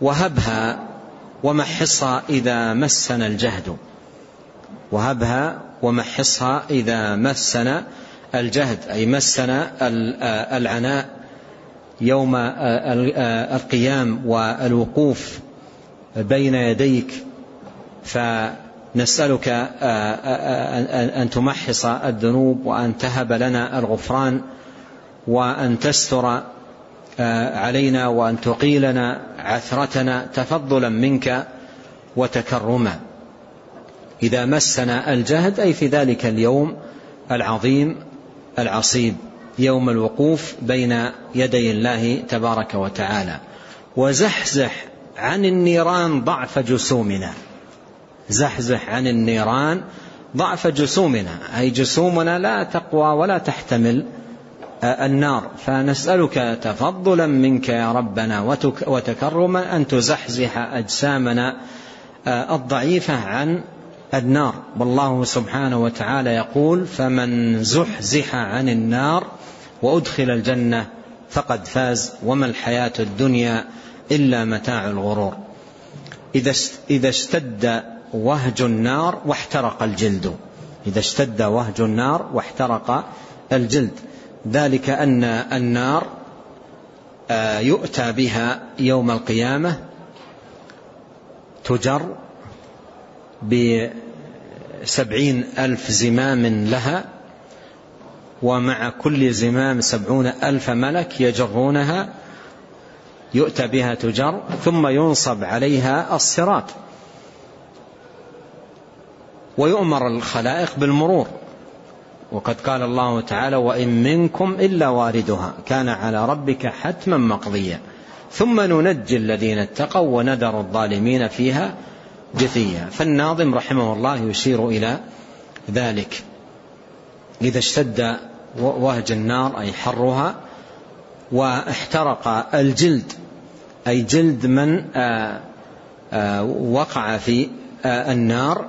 وهبها ومحصها إذا مسنا الجهد. وهبها ومحصها إذا مسنا الجهد أي مسنا العناء يوم القيام والوقوف بين يديك. فنسألك أن تمحص الذنوب وأن تهب لنا الغفران وأن تستر علينا وأن تقيلنا عثرتنا تفضلا منك وتكرما. إذا مسنا الجهد أي في ذلك اليوم العظيم العصيب يوم الوقوف بين يدي الله تبارك وتعالى. وزحزح عن النيران ضعف جسومنا. زحزح عن النيران ضعف جسومنا. أي جسومنا لا تقوى ولا تحتمل. النار. فنسألك تفضلا منك يا ربنا وتكرما أن تزحزح أجسامنا الضعيفة عن النار. والله سبحانه وتعالى يقول فمن زحزح عن النار وأدخل الجنة فقد فاز وما الحياة الدنيا إلا متاع الغرور. إذا اشتد وهج النار واحترق الجلد. إذا اشتد وهج النار واحترق الجلد. ذلك أن النار آه، يؤتى بها يوم القيامة تجر بسبعين ألف زمام لها ومع كل زمام سبعون ألف ملك يجرونها يؤتى بها تجر ثم ينصب عليها الصراط. ويؤمر الخلائق بالمرور. وقد قال الله تعالى وإن منكم إلا واردها كان على ربك حتما مقضيا. ثم ننجي الذين اتقوا ونذر الظالمين فيها جثيا. فالناظم رحمه الله يشير إلى ذلك. إذا اشتد وهج النار أي حرها واحترق الجلد أي جلد من آه، آه، وقع في آه، النار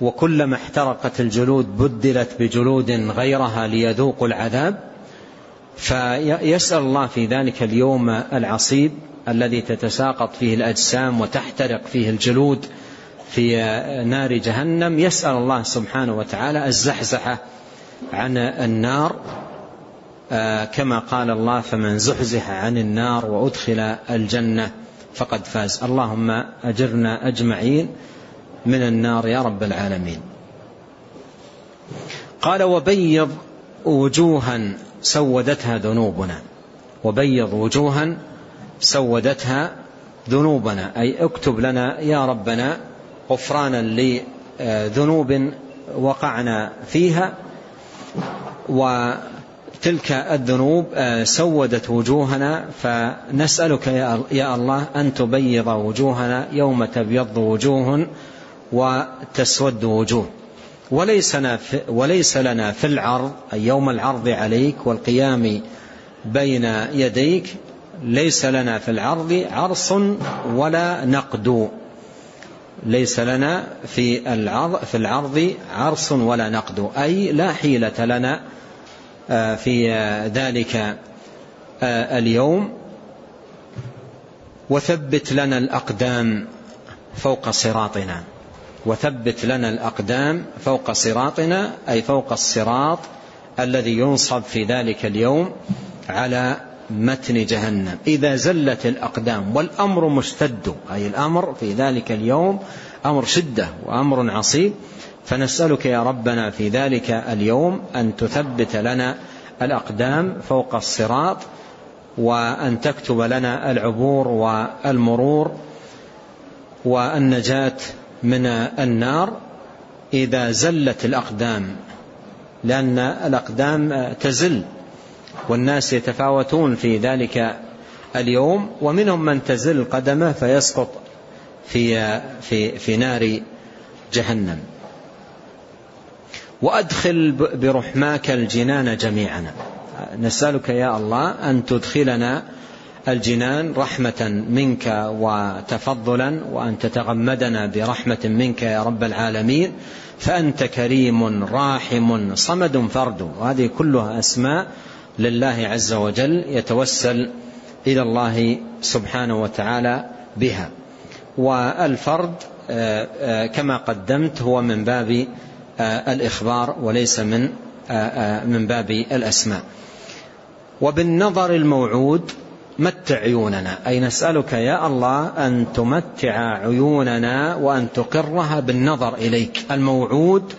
وكلما احترقت الجلود بدلت بجلود غيرها ليذوقوا العذاب فيسأل الله في ذلك اليوم العصيب الذي تتساقط فيه الأجسام وتحترق فيه الجلود في نار جهنم. يسأل الله سبحانه وتعالى الزحزحة عن النار كما قال الله فمن زحزح عن النار وأدخل الجنة فقد فاز اللهم أجرنا أجمعين. من النار يا رب العالمين. قال وبيض وجوها سودتها ذنوبنا. وبيض وجوها سودتها ذنوبنا. أي اكتب لنا يا ربنا غفرانا لذنوب وقعنا فيها. وتلك الذنوب سودت وجوهنا. فنسألك يا الله أن تبيض وجوهنا يوم تبيض وجوه. وتسود وجوه. وليس, وليس لنا في العرض أي يوم العرض عليك والقيام بين يديك ليس لنا في العرض عرص ولا نقد. ليس لنا في العرض في العرض عرص ولا نقد. أي لا حيلة لنا آه، في ذلك آه، اليوم. وثبت لنا الأقدام فوق صراطنا. وثبت لنا الأقدام فوق صراطنا أي فوق الصراط الذي ينصب في ذلك اليوم على متن جهنم. إذا زلت الأقدام والأمر مشتد أي الأمر في ذلك اليوم أمر شدة وأمر عصيب فنسألك يا ربنا في ذلك اليوم أن تثبت لنا الأقدام فوق الصراط وأن تكتب لنا العبور والمرور والنجاة من النار إذا زلت الأقدام لأن الأقدام تزل والناس يتفاوتون في ذلك اليوم ومنهم من تزل قدمه فيسقط في في في نار جهنم. وأدخل برحماك الجنان جميعنا نسألك يا الله أن تدخلنا الجنان رحمة منك وتفضلا وأن تتغمدنا برحمة منك يا رب العالمين. فأنت كريم راحم صمد فرد. وهذه كلها أسماء لله عز وجل يتوسل إلى الله سبحانه وتعالى بها. والفرد آه، آه، كما قدمت هو من باب آه، الإخبار وليس من من باب الأسماء. وبالنظر الموعود متع عيوننا. أي نسألك يا الله أن تمتع عيوننا وأن تقرها بالنظر إليك. الموعود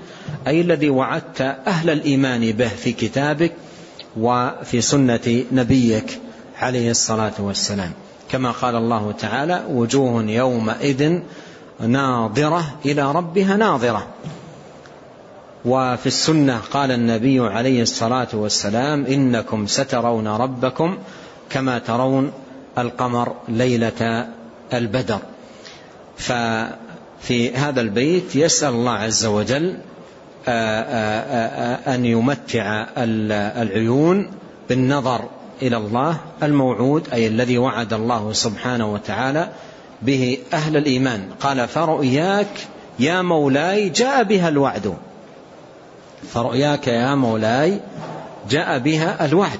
أي الذي وعدت أهل الإيمان به في كتابك وفي سنة نبيك عليه الصلاة والسلام. كما قال الله تعالى وجوه يومئذ ناظرة إلى ربها ناظرة. وفي السنة قال النبي عليه الصلاة والسلام إنكم سترون ربكم كما ترون القمر ليلة البدر. ففي هذا البيت يسأل الله عز وجل آه، آه، آه، أن يمتع العيون بالنظر إلى الله الموعود أي الذي وعد الله سبحانه وتعالى به أهل الإيمان. قال فرؤياك يا مولاي جاء بها الوعد. فرؤياك يا مولاي جاء بها الوعد.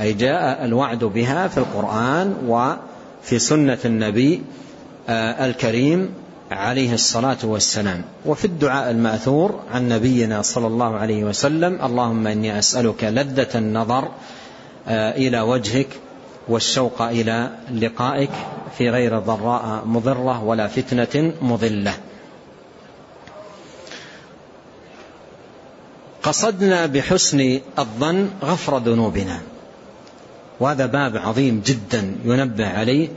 أي جاء الوعد بها في القرآن وفي سنة النبي الكريم عليه الصلاة والسلام. وفي الدعاء المأثور عن نبينا صلى الله عليه وسلم اللهم إني أسألك لذة النظر إلى وجهك والشوق إلى لقائك في غير ضراء مضرة ولا فتنة مضلة. قصدنا بحسن الظن غفر ذنوبنا. وهذا باب عظيم جدا ينبه عليه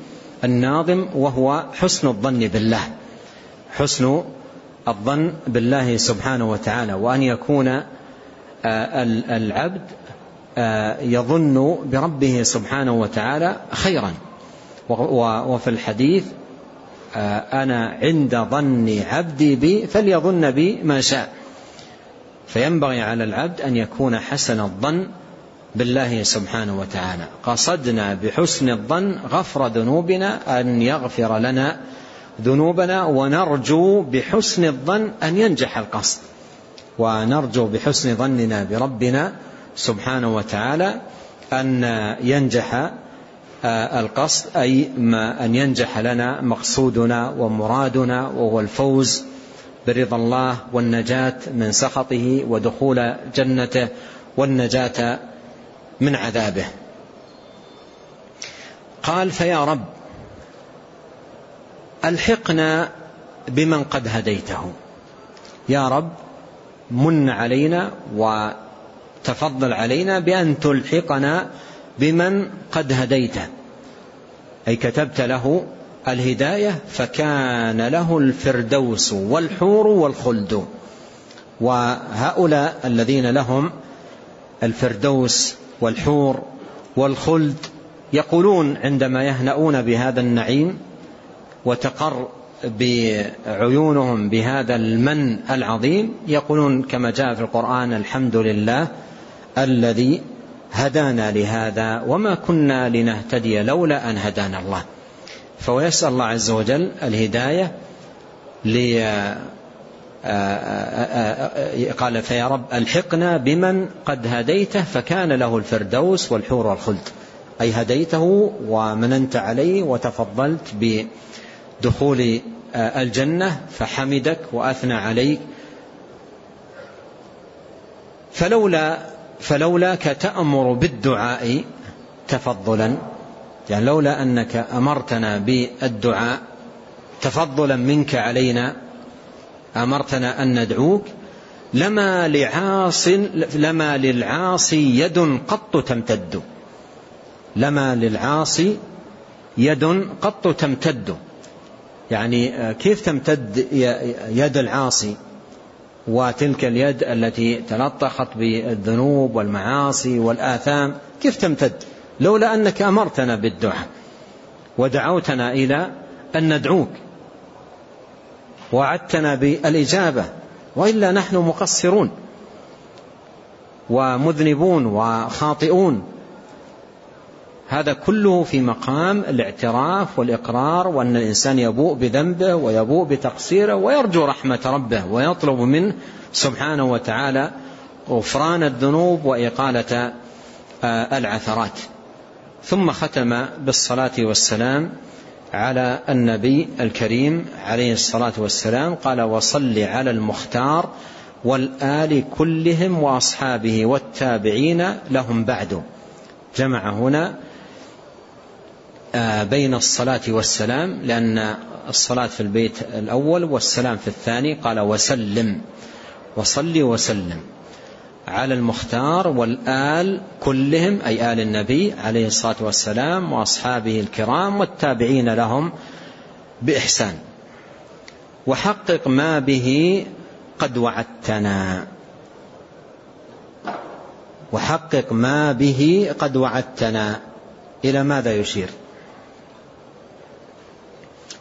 الناظم وهو حسن الظن بالله. حسن الظن بالله سبحانه وتعالى وأن يكون العبد يظن بربه سبحانه وتعالى خيرا. وفي الحديث أنا عند ظن عبدي بي فليظن بي ما شاء. فينبغي على العبد أن يكون حسن الظن بالله سبحانه وتعالى. قصدنا بحسن الظن غفر ذنوبنا أن يغفر لنا ذنوبنا ونرجو بحسن الظن أن ينجح القصد. ونرجو بحسن ظننا بربنا سبحانه وتعالى أن ينجح القصد أي ما أن ينجح لنا مقصودنا ومرادنا وهو الفوز برضا الله والنجاة من سخطه ودخول جنته والنجاة من عذابه. قال فيا رب ألحقنا بمن قد هديته. يا رب من علينا وتفضل علينا بأن تلحقنا بمن قد هديته. أي كتبت له الهداية فكان له الفردوس والحور والخلد. وهؤلاء الذين لهم الفردوس والحور والخلد يقولون عندما يهنؤون بهذا النعيم وتقر بعيونهم بهذا المن العظيم يقولون كما جاء في القرآن الحمد لله الذي هدانا لهذا وما كنا لنهتدي لولا أن هدانا الله. فهو يسأل الله عز وجل الهداية قال فيا رب ألحقنا بمن قد هديته فكان له الفردوس والحور والخلد. أي هديته ومننت عليه وتفضلت بدخول الجنة فحمدك وأثنى عليك. فلولا فلولاك تأمر بالدعاء تفضلا. يعني لولا أنك أمرتنا بالدعاء تفضلا منك علينا. أمرتنا أن ندعوك. لما لعاص لما للعاصي يد قط تمتد. لما للعاصي يد قط تمتد. يعني كيف تمتد يد العاصي؟ وتلك اليد التي تلطخت بالذنوب والمعاصي والآثام كيف تمتد؟ لولا أنك أمرتنا بالدعاء ودعوتنا إلى أن ندعوك. وعدتنا بالإجابة وإلا نحن مقصرون ومذنبون وخاطئون. هذا كله في مقام الاعتراف والإقرار وأن الإنسان يبوء بذنبه ويبوء بتقصيره ويرجو رحمة ربه ويطلب منه سبحانه وتعالى غفران الذنوب وإقالة العثرات. ثم ختم بالصلاة والسلام على النبي الكريم عليه الصلاة والسلام قال وصل على المختار والآل كلهم وأصحابه والتابعين لهم بعد. جمع هنا بين الصلاة والسلام لأن الصلاة في البيت الأول والسلام في الثاني قال وسلم. وصل وسلم. على المختار والآل كلهم أي آل النبي عليه الصلاة والسلام وأصحابه الكرام والتابعين لهم بإحسان. وحقق ما به قد وعدتنا. وحقق ما به قد وعدتنا. إلى ماذا يشير؟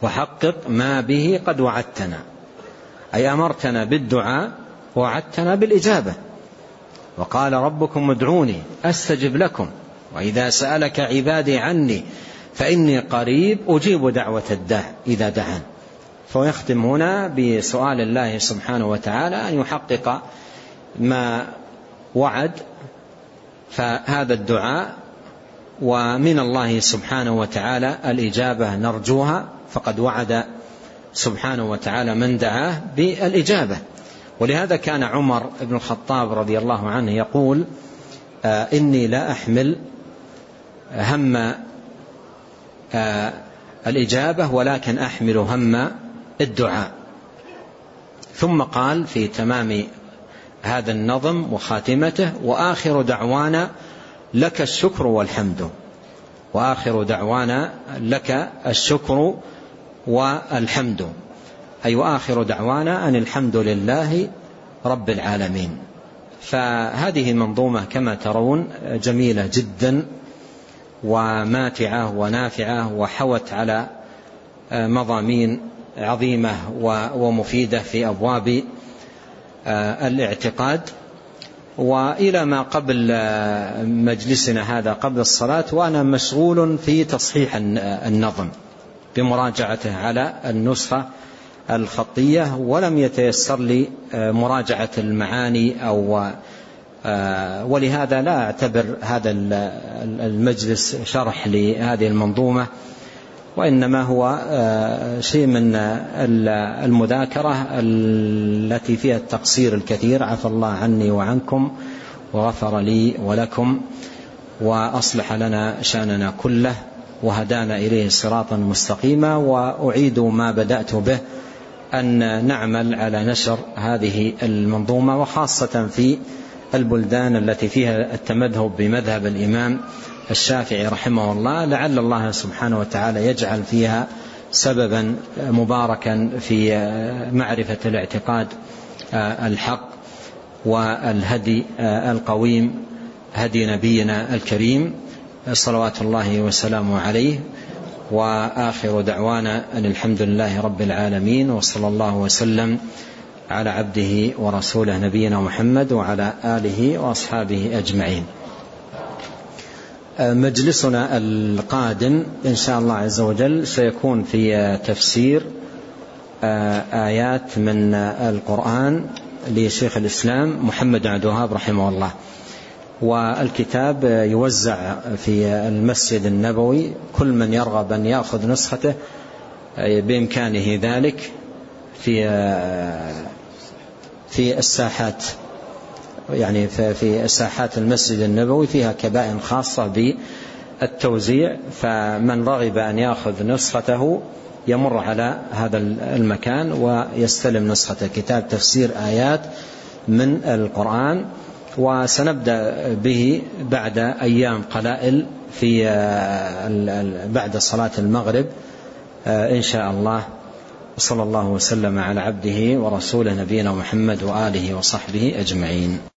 وحقق ما به قد وعدتنا. أي أمرتنا بالدعاء ووعدتنا بالإجابة. وقال ربكم ادعوني أستجب لكم وإذا سألك عبادي عني فإني قريب أجيب دعوة الداع إذا دعان. فيختم هنا بسؤال الله سبحانه وتعالى أن يحقق ما وعد فهذا الدعاء ومن الله سبحانه وتعالى الإجابة نرجوها فقد وعد سبحانه وتعالى من دعاه بالإجابة. ولهذا كان عمر بن الخطاب رضي الله عنه يقول إني لا أحمل هم الإجابة ولكن أحمل هم الدعاء. ثم قال في تمام هذا النظم وخاتمته وآخر دعوانا لك الشكر والحمد وآخر دعوانا لك الشكر والحمد. أي وآخر دعوانا أن الحمد لله رب العالمين. فهذه المنظومة كما ترون جميلة جدا وماتعة ونافعة وحوت على مضامين عظيمة ومفيدة في أبواب الاعتقاد. وإلى ما قبل مجلسنا هذا قبل الصلاة وأنا مشغول في تصحيح النظم بمراجعته على النسخة الخطية ولم يتيسر لي مراجعة المعاني أو ولهذا لا أعتبر هذا المجلس شرح لهذه المنظومة وإنما هو شيء من المذاكرة التي فيها التقصير الكثير عفى الله عني وعنكم وغفر لي ولكم وأصلح لنا شأننا كله وهدانا إليه صراطا مستقيما وأعيد ما بدأت به. أن نعمل على نشر هذه المنظومة وخاصة في البلدان التي فيها التمذهب بمذهب الإمام الشافعي رحمه الله. لعل الله سبحانه وتعالى يجعل فيها سببا مباركا في معرفة الاعتقاد الحق والهدي القويم هدي نبينا الكريم صلوات الله وسلامه عليه. وآخر دعوانا أن الحمد لله رب العالمين وصلى الله وسلم على عبده ورسوله نبينا محمد وعلى آله وأصحابه أجمعين. مجلسنا القادم إن شاء الله عز وجل سيكون في تفسير آيات من القرآن لشيخ الإسلام محمد عبد الوهاب رحمه الله. والكتاب يوزع في المسجد النبوي كل من يرغب أن يأخذ نسخته بإمكانه ذلك في في الساحات يعني في ساحات المسجد النبوي فيها كبائن خاصة بالتوزيع فمن رغب أن يأخذ نسخته يمر على هذا المكان ويستلم نسخة كتاب تفسير آيات من القرآن. وسنبدأ به بعد أيام قلائل في بعد صلاة المغرب إن شاء الله. وصلى الله وسلم على عبده ورسوله نبينا محمد وآله وصحبه أجمعين.